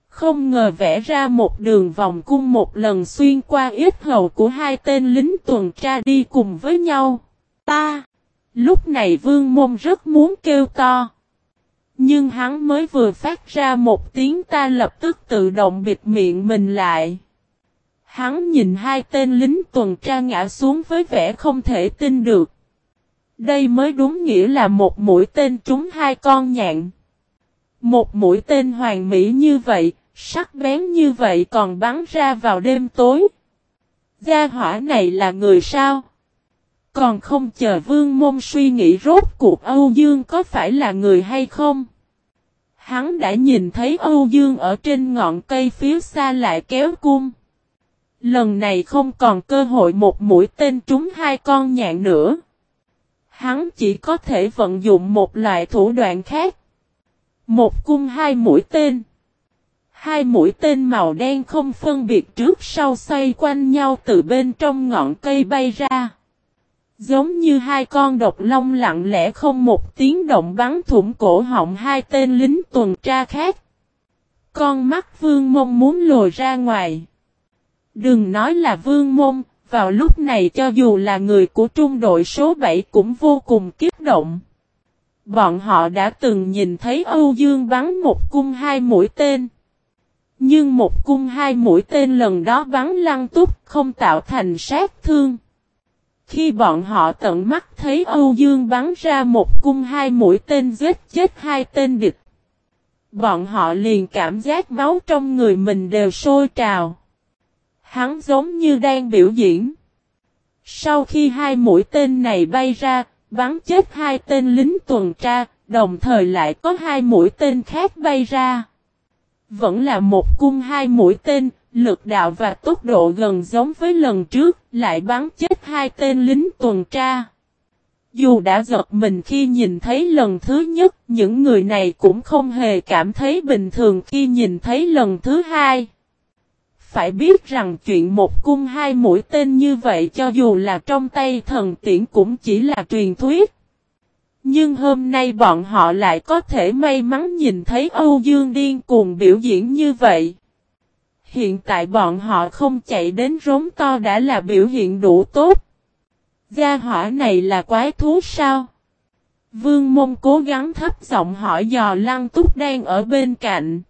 Không ngờ vẽ ra một đường vòng cung một lần xuyên qua ít hầu của hai tên lính tuần tra đi cùng với nhau. Ta! Lúc này vương môn rất muốn kêu to. Nhưng hắn mới vừa phát ra một tiếng ta lập tức tự động bịt miệng mình lại. Hắn nhìn hai tên lính tuần tra ngã xuống với vẻ không thể tin được. Đây mới đúng nghĩa là một mũi tên trúng hai con nhạn. Một mũi tên hoàng mỹ như vậy, sắc bén như vậy còn bắn ra vào đêm tối. Gia hỏa này là người sao? Còn không chờ vương môn suy nghĩ rốt cuộc Âu Dương có phải là người hay không? Hắn đã nhìn thấy Âu Dương ở trên ngọn cây phía xa lại kéo cung. Lần này không còn cơ hội một mũi tên trúng hai con nhạn nữa. Hắn chỉ có thể vận dụng một loại thủ đoạn khác. Một cung hai mũi tên. Hai mũi tên màu đen không phân biệt trước sau xoay quanh nhau từ bên trong ngọn cây bay ra. Giống như hai con độc long lặng lẽ không một tiếng động bắn thủng cổ họng hai tên lính tuần tra khác. Con mắt vương mông muốn lồi ra ngoài. Đừng nói là vương mông, vào lúc này cho dù là người của trung đội số 7 cũng vô cùng kiếp động. Bọn họ đã từng nhìn thấy Âu Dương bắn một cung hai mũi tên. Nhưng một cung hai mũi tên lần đó bắn lăng túc không tạo thành sát thương. Khi bọn họ tận mắt thấy Âu Dương bắn ra một cung hai mũi tên giết chết hai tên địch. Bọn họ liền cảm giác máu trong người mình đều sôi trào. Hắn giống như đang biểu diễn. Sau khi hai mũi tên này bay ra, bắn chết hai tên lính tuần tra, đồng thời lại có hai mũi tên khác bay ra. Vẫn là một cung hai mũi tên, lực đạo và tốc độ gần giống với lần trước, lại bắn chết hai tên lính tuần tra. Dù đã giật mình khi nhìn thấy lần thứ nhất, những người này cũng không hề cảm thấy bình thường khi nhìn thấy lần thứ hai. Phải biết rằng chuyện một cung hai mũi tên như vậy cho dù là trong tay thần tiễn cũng chỉ là truyền thuyết. Nhưng hôm nay bọn họ lại có thể may mắn nhìn thấy Âu Dương điên cuồng biểu diễn như vậy. Hiện tại bọn họ không chạy đến rống to đã là biểu hiện đủ tốt. Gia hỏa này là quái thú sao? Vương môn cố gắng thấp giọng hỏi dò lăng túc đang ở bên cạnh.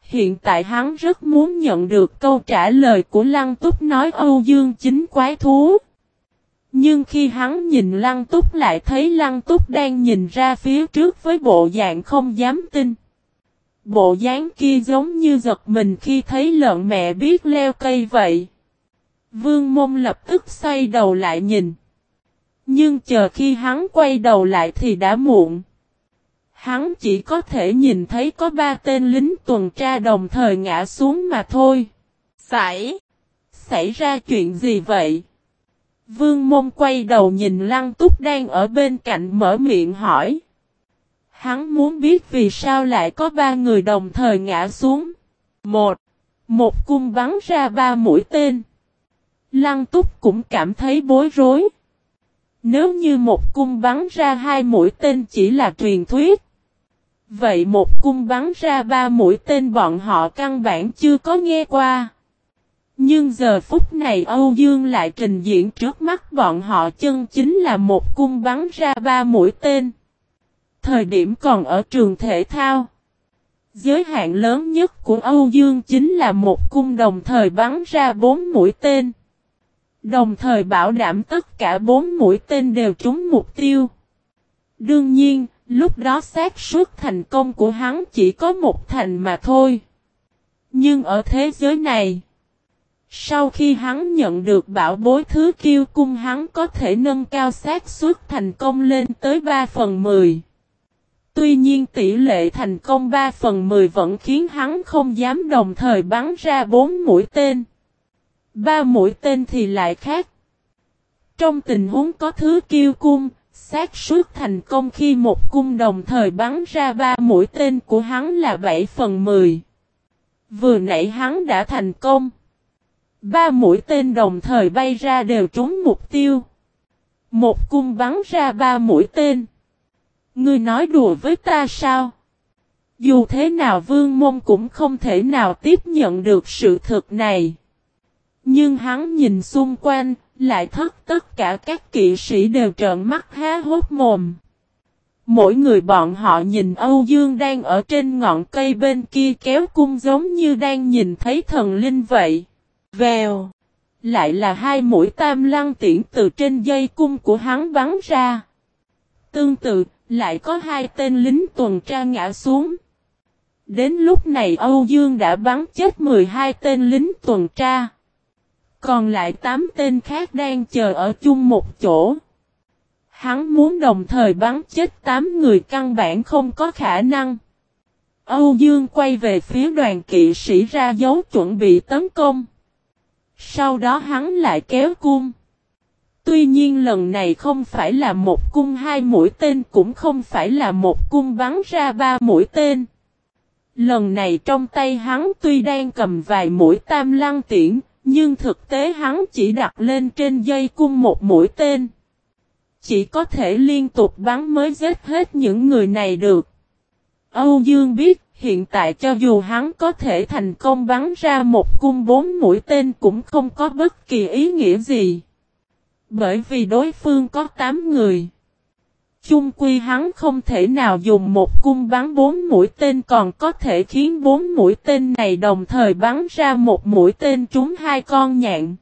Hiện tại hắn rất muốn nhận được câu trả lời của lăng túc nói Âu Dương chính quái thú. Nhưng khi hắn nhìn lăng túc lại thấy lăng túc đang nhìn ra phía trước với bộ dạng không dám tin. Bộ dáng kia giống như giật mình khi thấy lợn mẹ biết leo cây vậy. Vương mông lập tức xoay đầu lại nhìn. Nhưng chờ khi hắn quay đầu lại thì đã muộn. Hắn chỉ có thể nhìn thấy có ba tên lính tuần tra đồng thời ngã xuống mà thôi. Xảy! Xảy ra chuyện gì vậy? Vương mông quay đầu nhìn lăng túc đang ở bên cạnh mở miệng hỏi. Hắn muốn biết vì sao lại có ba người đồng thời ngã xuống. Một. Một cung bắn ra ba mũi tên. Lăng túc cũng cảm thấy bối rối. Nếu như một cung bắn ra hai mũi tên chỉ là truyền thuyết. Vậy một cung bắn ra ba mũi tên bọn họ căn bản chưa có nghe qua. Nhưng giờ phút này Âu Dương lại trình diễn trước mắt bọn họ chân chính là một cung bắn ra ba mũi tên. Thời điểm còn ở trường thể thao. Giới hạn lớn nhất của Âu Dương chính là một cung đồng thời bắn ra bốn mũi tên. Đồng thời bảo đảm tất cả bốn mũi tên đều trúng mục tiêu. Đương nhiên, lúc đó xác suất thành công của hắn chỉ có một thành mà thôi. Nhưng ở thế giới này, sau khi hắn nhận được bảo bối thứ kiêu cung hắn có thể nâng cao xác suất thành công lên tới 3 phần 10. Tuy nhiên tỷ lệ thành công 3 phần 10 vẫn khiến hắn không dám đồng thời bắn ra 4 mũi tên. 3 mũi tên thì lại khác. Trong tình huống có thứ kiêu cung, xác suất thành công khi một cung đồng thời bắn ra 3 mũi tên của hắn là 7 phần 10. Vừa nãy hắn đã thành công. 3 mũi tên đồng thời bay ra đều trúng mục tiêu. Một cung bắn ra 3 mũi tên. Ngươi nói đùa với ta sao? Dù thế nào vương môn cũng không thể nào tiếp nhận được sự thực này. Nhưng hắn nhìn xung quanh, lại thất tất cả các kỵ sĩ đều trợn mắt há hốt mồm. Mỗi người bọn họ nhìn Âu Dương đang ở trên ngọn cây bên kia kéo cung giống như đang nhìn thấy thần linh vậy. Vèo! Lại là hai mũi tam lăng tiễn từ trên dây cung của hắn bắn ra. Tương tự, lại có hai tên lính tuần tra ngã xuống. Đến lúc này Âu Dương đã bắn chết 12 tên lính tuần tra. Còn lại 8 tên khác đang chờ ở chung một chỗ. Hắn muốn đồng thời bắn chết 8 người căn bản không có khả năng. Âu Dương quay về phía đoàn kỵ sĩ ra dấu chuẩn bị tấn công. Sau đó hắn lại kéo cung. Tuy nhiên lần này không phải là một cung hai mũi tên cũng không phải là một cung bắn ra ba mũi tên. Lần này trong tay hắn tuy đang cầm vài mũi tam lăng tiễn, nhưng thực tế hắn chỉ đặt lên trên dây cung một mũi tên. Chỉ có thể liên tục bắn mới giết hết những người này được. Âu Dương biết hiện tại cho dù hắn có thể thành công bắn ra một cung bốn mũi tên cũng không có bất kỳ ý nghĩa gì. Bởi vì đối phương có 8 người. Chung quy hắn không thể nào dùng một cung bắn bốn mũi tên còn có thể khiến bốn mũi tên này đồng thời bắn ra một mũi tên trúng hai con nhạn.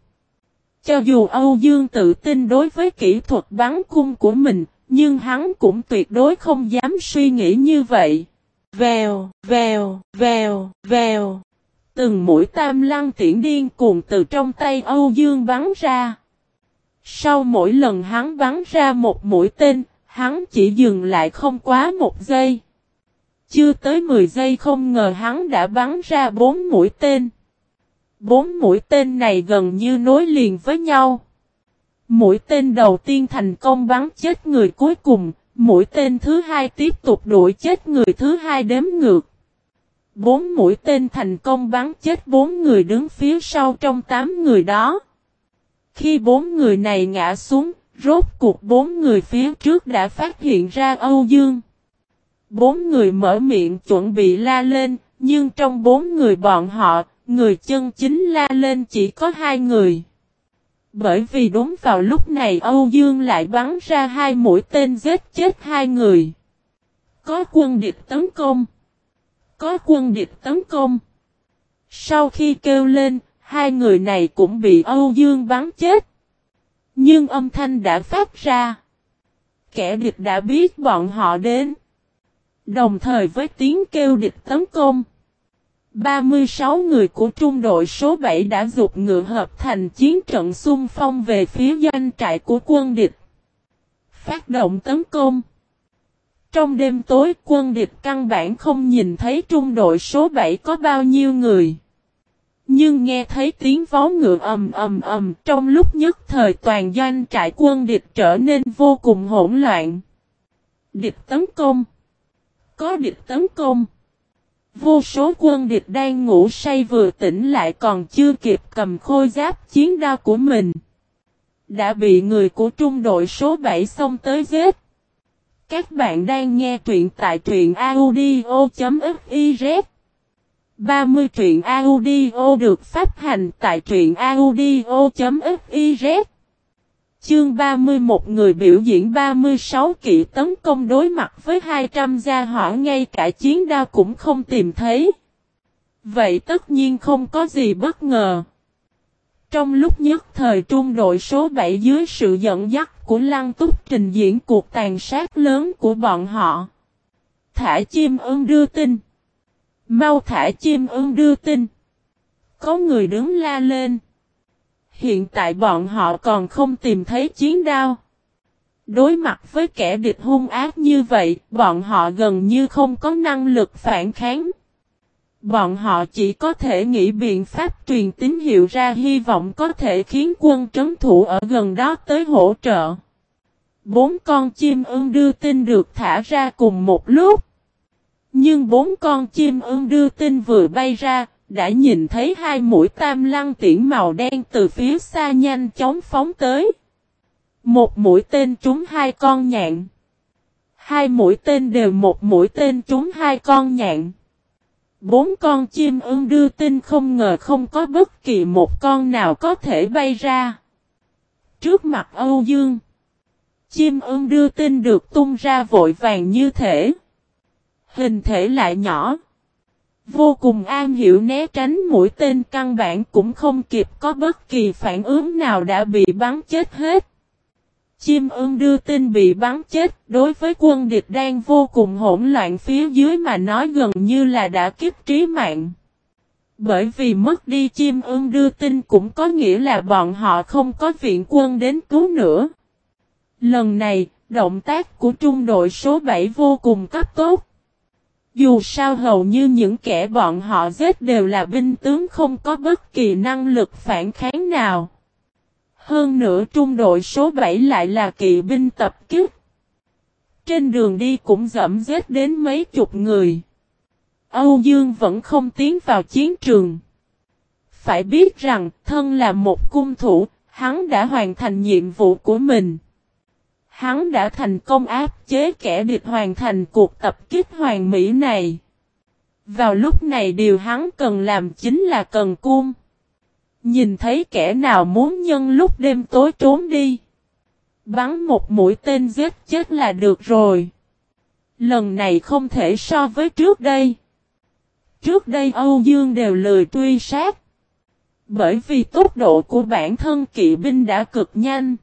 Cho dù Âu Dương tự tin đối với kỹ thuật bắn cung của mình, nhưng hắn cũng tuyệt đối không dám suy nghĩ như vậy. Vèo, vèo, vèo, vèo. Từng mũi tam lăng tiễn điên cuồng từ trong tay Âu Dương bắn ra. Sau mỗi lần hắn bắn ra một mũi tên, hắn chỉ dừng lại không quá một giây. Chưa tới 10 giây không ngờ hắn đã bắn ra bốn mũi tên. Bốn mũi tên này gần như nối liền với nhau. Mũi tên đầu tiên thành công bắn chết người cuối cùng, mũi tên thứ hai tiếp tục đuổi chết người thứ hai đếm ngược. Bốn mũi tên thành công bắn chết bốn người đứng phía sau trong tám người đó. Khi bốn người này ngã xuống, rốt cuộc bốn người phía trước đã phát hiện ra Âu Dương. Bốn người mở miệng chuẩn bị la lên, nhưng trong bốn người bọn họ, người chân chính la lên chỉ có hai người. Bởi vì đúng vào lúc này Âu Dương lại bắn ra hai mũi tên giết chết hai người. Có quân địch tấn công. Có quân địch tấn công. Sau khi kêu lên, hai người này cũng bị Âu Dương bắn chết. Nhưng âm thanh đã phát ra. Kẻ địch đã biết bọn họ đến. Đồng thời với tiếng kêu địch tấn công. 36 người của trung đội số 7 đã dục ngựa hợp thành chiến trận xung phong về phía doanh trại của quân địch. Phát động tấn công. Trong đêm tối, quân địch căn bản không nhìn thấy trung đội số 7 có bao nhiêu người. Nhưng nghe thấy tiếng vó ngựa ầm ầm ầm, trong lúc nhất thời toàn doanh trại quân địch trở nên vô cùng hỗn loạn. Địch tấn công. Có địch tấn công. Vô số quân địch đang ngủ say vừa tỉnh lại còn chưa kịp cầm khôi giáp chiến đao của mình. Đã bị người của trung đội số 7 xông tới giết. Các bạn đang nghe truyện tại truyện audio.fif 30 truyện audio được phát hành tại truyện audio.fiz Chương 31 người biểu diễn 36 kỵ tấn công đối mặt với 200 gia hỏa, ngay cả chiến đao cũng không tìm thấy. Vậy tất nhiên không có gì bất ngờ. Trong lúc nhất thời trung đội số 7 dưới sự dẫn dắt của Lăng Túc trình diễn cuộc tàn sát lớn của bọn họ. Thả chim ưng đưa tin. Mau thả chim ưng đưa tin. Có người đứng la lên. Hiện tại bọn họ còn không tìm thấy chiến đao. Đối mặt với kẻ địch hung ác như vậy, bọn họ gần như không có năng lực phản kháng. Bọn họ chỉ có thể nghĩ biện pháp truyền tín hiệu ra hy vọng có thể khiến quân trấn thủ ở gần đó tới hỗ trợ. Bốn con chim ưng đưa tin được thả ra cùng một lúc. Nhưng bốn con chim ưng đưa tin vừa bay ra, đã nhìn thấy hai mũi tam lăng tiễn màu đen từ phía xa nhanh chóng phóng tới. Một mũi tên trúng hai con nhạn. Hai mũi tên đều một mũi tên trúng hai con nhạn. Bốn con chim ưng đưa tin không ngờ không có bất kỳ một con nào có thể bay ra. Trước mặt Âu Dương, chim ưng đưa tin được tung ra vội vàng như thể. Hình thể lại nhỏ. Vô cùng an hiểu né tránh mũi tên căn bản cũng không kịp có bất kỳ phản ứng nào đã bị bắn chết hết. Chim ưng đưa tin bị bắn chết đối với quân địch đang vô cùng hỗn loạn phía dưới mà nói gần như là đã kiếp trí mạng. Bởi vì mất đi chim ưng đưa tin cũng có nghĩa là bọn họ không có viện quân đến cứu nữa. Lần này, động tác của trung đội số 7 vô cùng cấp tốt. Dù sao hầu như những kẻ bọn họ giết đều là binh tướng không có bất kỳ năng lực phản kháng nào. Hơn nữa trung đội số 7 lại là kỵ binh tập kích. Trên đường đi cũng dẫm giết đến mấy chục người. Âu Dương vẫn không tiến vào chiến trường. Phải biết rằng thân là một cung thủ, hắn đã hoàn thành nhiệm vụ của mình. Hắn đã thành công áp chế kẻ địch hoàn thành cuộc tập kích hoàn mỹ này. Vào lúc này điều hắn cần làm chính là cần cung. Nhìn thấy kẻ nào muốn nhân lúc đêm tối trốn đi. Bắn một mũi tên giết chết là được rồi. Lần này không thể so với trước đây. Trước đây Âu Dương đều lười truy sát. Bởi vì tốc độ của bản thân kỵ binh đã cực nhanh.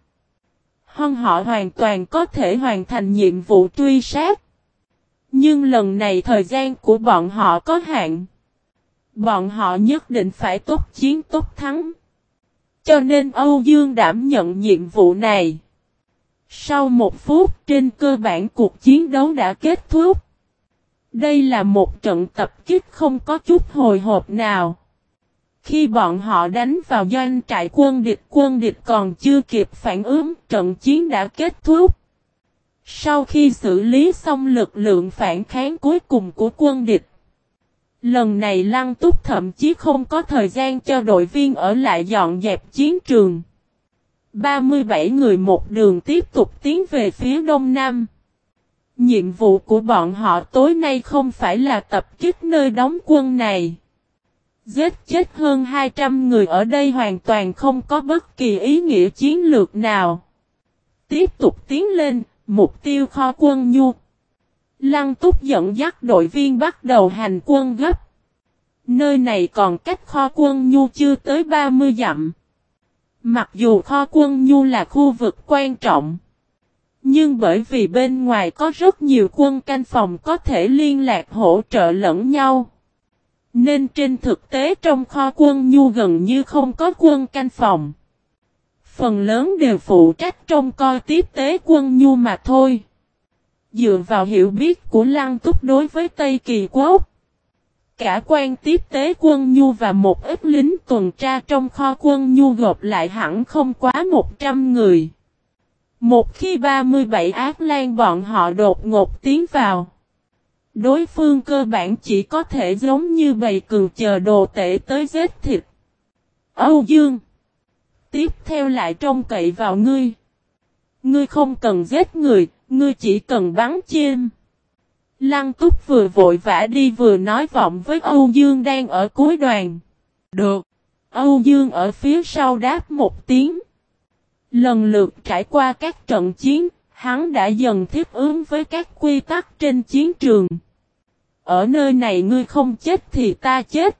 Hơn họ hoàn toàn có thể hoàn thành nhiệm vụ truy sát. Nhưng lần này thời gian của bọn họ có hạn. Bọn họ nhất định phải tốt chiến, tốt thắng. Cho nên Âu Dương đảm nhận nhiệm vụ này. Sau một phút trên cơ bản cuộc chiến đấu đã kết thúc. Đây là một trận tập kích không có chút hồi hộp nào. Khi bọn họ đánh vào doanh trại quân địch quân địch còn chưa kịp phản ứng, trận chiến đã kết thúc. Sau khi xử lý xong lực lượng phản kháng cuối cùng của quân địch, lần này Lăng Túc thậm chí không có thời gian cho đội viên ở lại dọn dẹp chiến trường. 37 người một đường tiếp tục tiến về phía đông nam. Nhiệm vụ của bọn họ tối nay không phải là tập kích nơi đóng quân này. Giết chết hơn 200 người ở đây hoàn toàn không có bất kỳ ý nghĩa chiến lược nào. Tiếp tục tiến lên, mục tiêu kho quân nhu. Lăng túc dẫn dắt đội viên bắt đầu hành quân gấp. Nơi này còn cách kho quân nhu chưa tới 30 dặm. Mặc dù kho quân nhu là khu vực quan trọng. Nhưng bởi vì bên ngoài có rất nhiều quân canh phòng có thể liên lạc hỗ trợ lẫn nhau. Nên trên thực tế trong kho quân nhu gần như không có quân canh phòng. Phần lớn đều phụ trách trong coi tiếp tế quân nhu mà thôi. Dựa vào hiểu biết của Lăng Túc đối với Tây Kỳ Quốc. Cả quan tiếp tế quân nhu và một ít lính tuần tra trong kho quân nhu gộp lại hẳn không quá 100 người. Một khi 37 ác lan bọn họ đột ngột tiến vào. Đối phương cơ bản chỉ có thể giống như bầy cường chờ đồ tể tới giết thịt. Âu Dương. Tiếp theo lại trông cậy vào ngươi. Ngươi không cần giết người, ngươi chỉ cần bắn chim. Lăng túc vừa vội vã đi vừa nói vọng với Âu Dương đang ở cuối đoàn. Được. Âu Dương ở phía sau đáp một tiếng. Lần lượt trải qua các trận chiến, hắn đã dần thiết ứng với các quy tắc trên chiến trường. Ở nơi này ngươi không chết thì ta chết.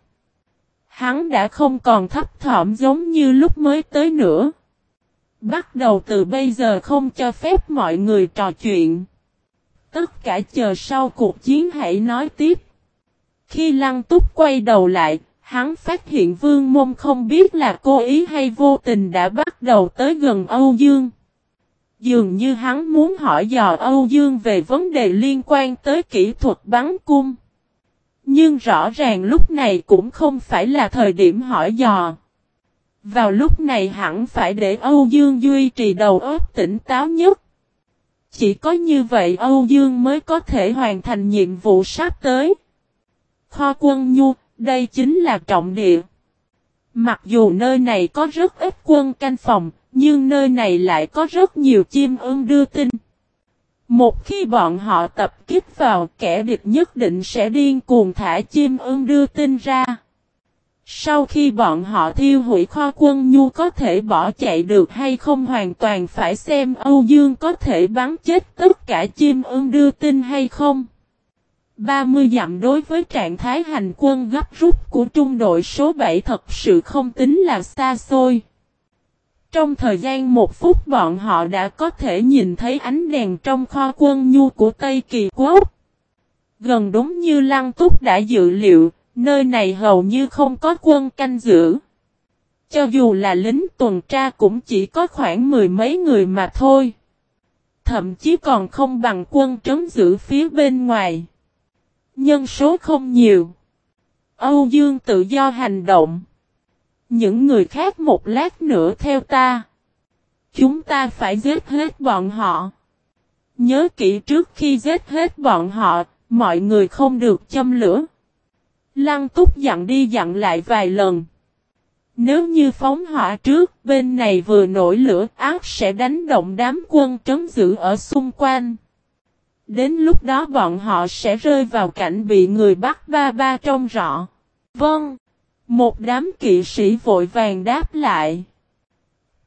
Hắn đã không còn thấp thỏm giống như lúc mới tới nữa. Bắt đầu từ bây giờ không cho phép mọi người trò chuyện. Tất cả chờ sau cuộc chiến hãy nói tiếp. Khi Lăng Túc quay đầu lại, hắn phát hiện Vương Môn không biết là cố ý hay vô tình đã bắt đầu tới gần Âu Dương. Dường như hắn muốn hỏi dò Âu Dương về vấn đề liên quan tới kỹ thuật bắn cung. Nhưng rõ ràng lúc này cũng không phải là thời điểm hỏi dò. Vào lúc này hẳn phải để Âu Dương duy trì đầu óc tỉnh táo nhất. Chỉ có như vậy Âu Dương mới có thể hoàn thành nhiệm vụ sắp tới. Kho quân nhu, đây chính là trọng địa. Mặc dù nơi này có rất ít quân canh phòng, nhưng nơi này lại có rất nhiều chim ưng đưa tin. Một khi bọn họ tập kích vào, kẻ địch nhất định sẽ điên cuồng thả chim ưng đưa tin ra. Sau khi bọn họ thiêu hủy kho quân nhu có thể bỏ chạy được hay không hoàn toàn phải xem Âu Dương có thể bắn chết tất cả chim ưng đưa tin hay không. 30 dặm đối với trạng thái hành quân gấp rút của trung đội số 7 thật sự không tính là xa xôi. Trong thời gian một phút bọn họ đã có thể nhìn thấy ánh đèn trong kho quân nhu của Tây Kỳ Quốc. Gần đúng như Lăng Túc đã dự liệu, nơi này hầu như không có quân canh giữ. Cho dù là lính tuần tra cũng chỉ có khoảng mười mấy người mà thôi. Thậm chí còn không bằng quân trấn giữ phía bên ngoài. Nhân số không nhiều. Âu Dương tự do hành động. Những người khác một lát nữa theo ta. Chúng ta phải giết hết bọn họ. Nhớ kỹ trước khi giết hết bọn họ, mọi người không được châm lửa. Lăng túc dặn đi dặn lại vài lần. Nếu như phóng hỏa trước, bên này vừa nổi lửa, ác sẽ đánh động đám quân trấn giữ ở xung quanh. Đến lúc đó bọn họ sẽ rơi vào cảnh bị người bắt ba ba trong rọ. Vâng. Một đám kỵ sĩ vội vàng đáp lại.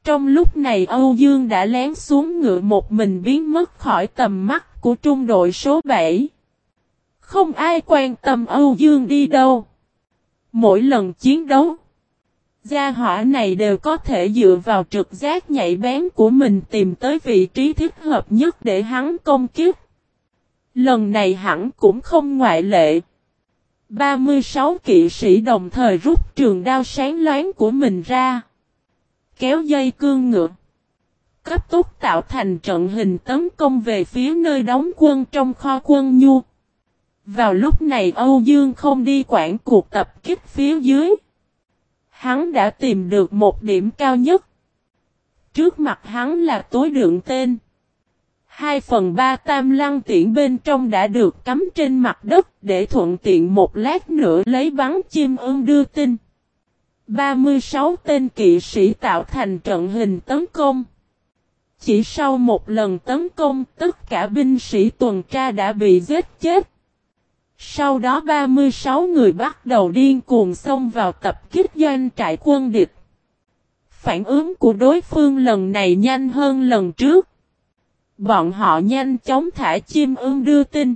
Trong lúc này Âu Dương đã lén xuống ngựa một mình biến mất khỏi tầm mắt của trung đội số 7. Không ai quan tâm Âu Dương đi đâu. Mỗi lần chiến đấu, gia hỏa này đều có thể dựa vào trực giác nhạy bén của mình tìm tới vị trí thích hợp nhất để hắn công kiếp. Lần này hẳn cũng không ngoại lệ. 36 kỵ sĩ đồng thời rút trường đao sáng loáng của mình ra. Kéo dây cương ngựa. Cấp tốc tạo thành trận hình tấn công về phía nơi đóng quân trong kho quân nhu. Vào lúc này Âu Dương không đi quản cuộc tập kích phía dưới. Hắn đã tìm được một điểm cao nhất. Trước mặt hắn là tối đựng tên. Hai phần ba tam lăng tiễn bên trong đã được cắm trên mặt đất để thuận tiện một lát nữa lấy bắn chim ưng đưa tin. 36 tên kỵ sĩ tạo thành trận hình tấn công. Chỉ sau một lần tấn công, tất cả binh sĩ tuần tra đã bị giết chết. Sau đó 36 người bắt đầu điên cuồng xông vào tập kích doanh trại quân địch. Phản ứng của đối phương lần này nhanh hơn lần trước. Bọn họ nhanh chóng thả chim ưng đưa tin.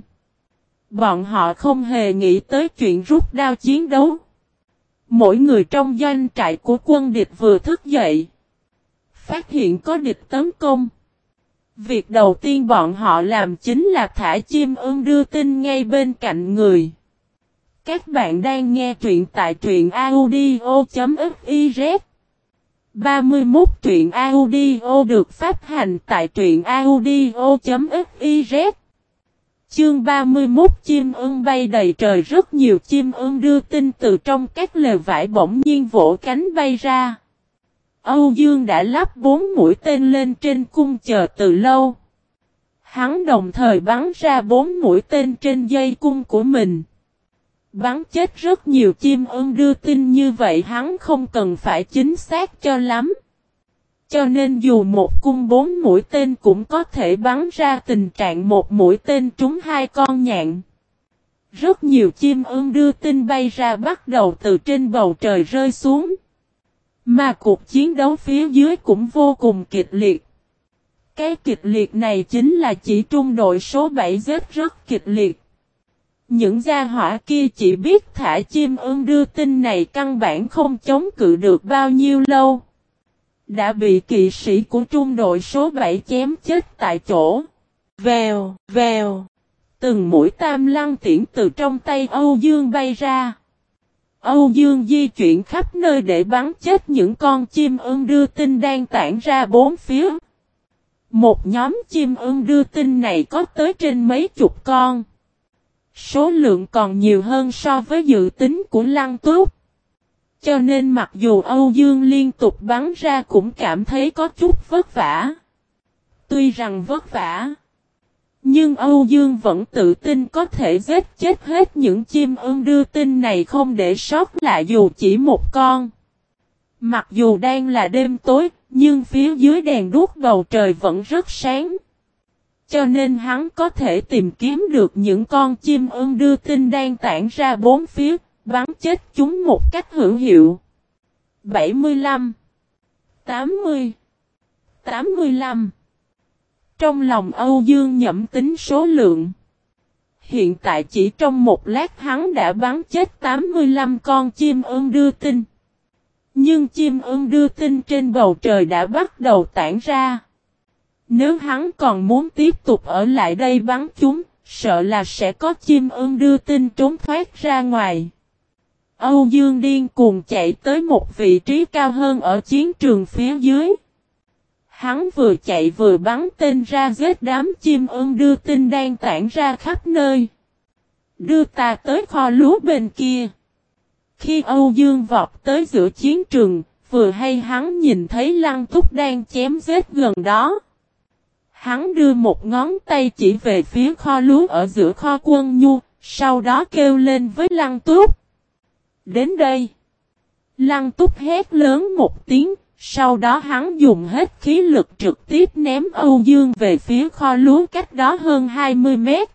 Bọn họ không hề nghĩ tới chuyện rút đao chiến đấu. Mỗi người trong doanh trại của quân địch vừa thức dậy. Phát hiện có địch tấn công. Việc đầu tiên bọn họ làm chính là thả chim ưng đưa tin ngay bên cạnh người. Các bạn đang nghe truyện tại truyện audio.fif 31 truyện audio được phát hành tại truyện audio.fiz Chương 31 chim ưng bay đầy trời, rất nhiều chim ưng đưa tin từ trong các lều vải bỗng nhiên vỗ cánh bay ra. Âu Dương đã lắp bốn mũi tên lên trên cung chờ từ lâu. Hắn đồng thời bắn ra bốn mũi tên trên dây cung của mình. Bắn chết rất nhiều chim ưng đưa tin như vậy hắn không cần phải chính xác cho lắm. Cho nên dù một cung bốn mũi tên cũng có thể bắn ra tình trạng một mũi tên trúng hai con nhạn. Rất nhiều chim ưng đưa tin bay ra bắt đầu từ trên bầu trời rơi xuống. Mà cuộc chiến đấu phía dưới cũng vô cùng kịch liệt. Cái kịch liệt này chính là chỉ trung đội số 7 giết rất kịch liệt. Những gia hỏa kia chỉ biết thả chim ưng đưa tin này căn bản không chống cự được bao nhiêu lâu. Đã bị kỵ sĩ của trung đội số 7 chém chết tại chỗ. Vèo, vèo. Từng mũi tam lăng tiễn từ trong tay Âu Dương bay ra. Âu Dương di chuyển khắp nơi để bắn chết những con chim ưng đưa tin đang tản ra bốn phía. Một nhóm chim ưng đưa tin này có tới trên mấy chục con. Số lượng còn nhiều hơn so với dự tính của Lăng Túc. Cho nên mặc dù Âu Dương liên tục bắn ra cũng cảm thấy có chút vất vả. Tuy rằng vất vả. Nhưng Âu Dương vẫn tự tin có thể giết chết hết những chim ưng đưa tin này không để sót lại dù chỉ một con. Mặc dù đang là đêm tối, nhưng phía dưới đèn đuốc bầu trời vẫn rất sáng. Cho nên hắn có thể tìm kiếm được những con chim ưng đưa tin đang tản ra bốn phía, bắn chết chúng một cách hữu hiệu. 75 80 85 Trong lòng Âu Dương nhẩm tính số lượng. Hiện tại chỉ trong một lát hắn đã bắn chết 85 con chim ưng đưa tin. Nhưng chim ưng đưa tin trên bầu trời đã bắt đầu tản ra. Nếu hắn còn muốn tiếp tục ở lại đây bắn chúng, sợ là sẽ có chim ưng đưa tin trốn thoát ra ngoài. Âu Dương điên cuồng chạy tới một vị trí cao hơn ở chiến trường phía dưới. Hắn vừa chạy vừa bắn tên ra giết đám chim ưng đưa tin đang tản ra khắp nơi. Đưa ta tới kho lúa bên kia. Khi Âu Dương vọt tới giữa chiến trường, vừa hay hắn nhìn thấy lăng túc đang chém giết gần đó. Hắn đưa một ngón tay chỉ về phía kho lúa ở giữa kho quân nhu, sau đó kêu lên với lăng túc. Đến đây. Lăng túc hét lớn một tiếng, sau đó hắn dùng hết khí lực trực tiếp ném Âu Dương về phía kho lúa cách đó hơn 20 mét.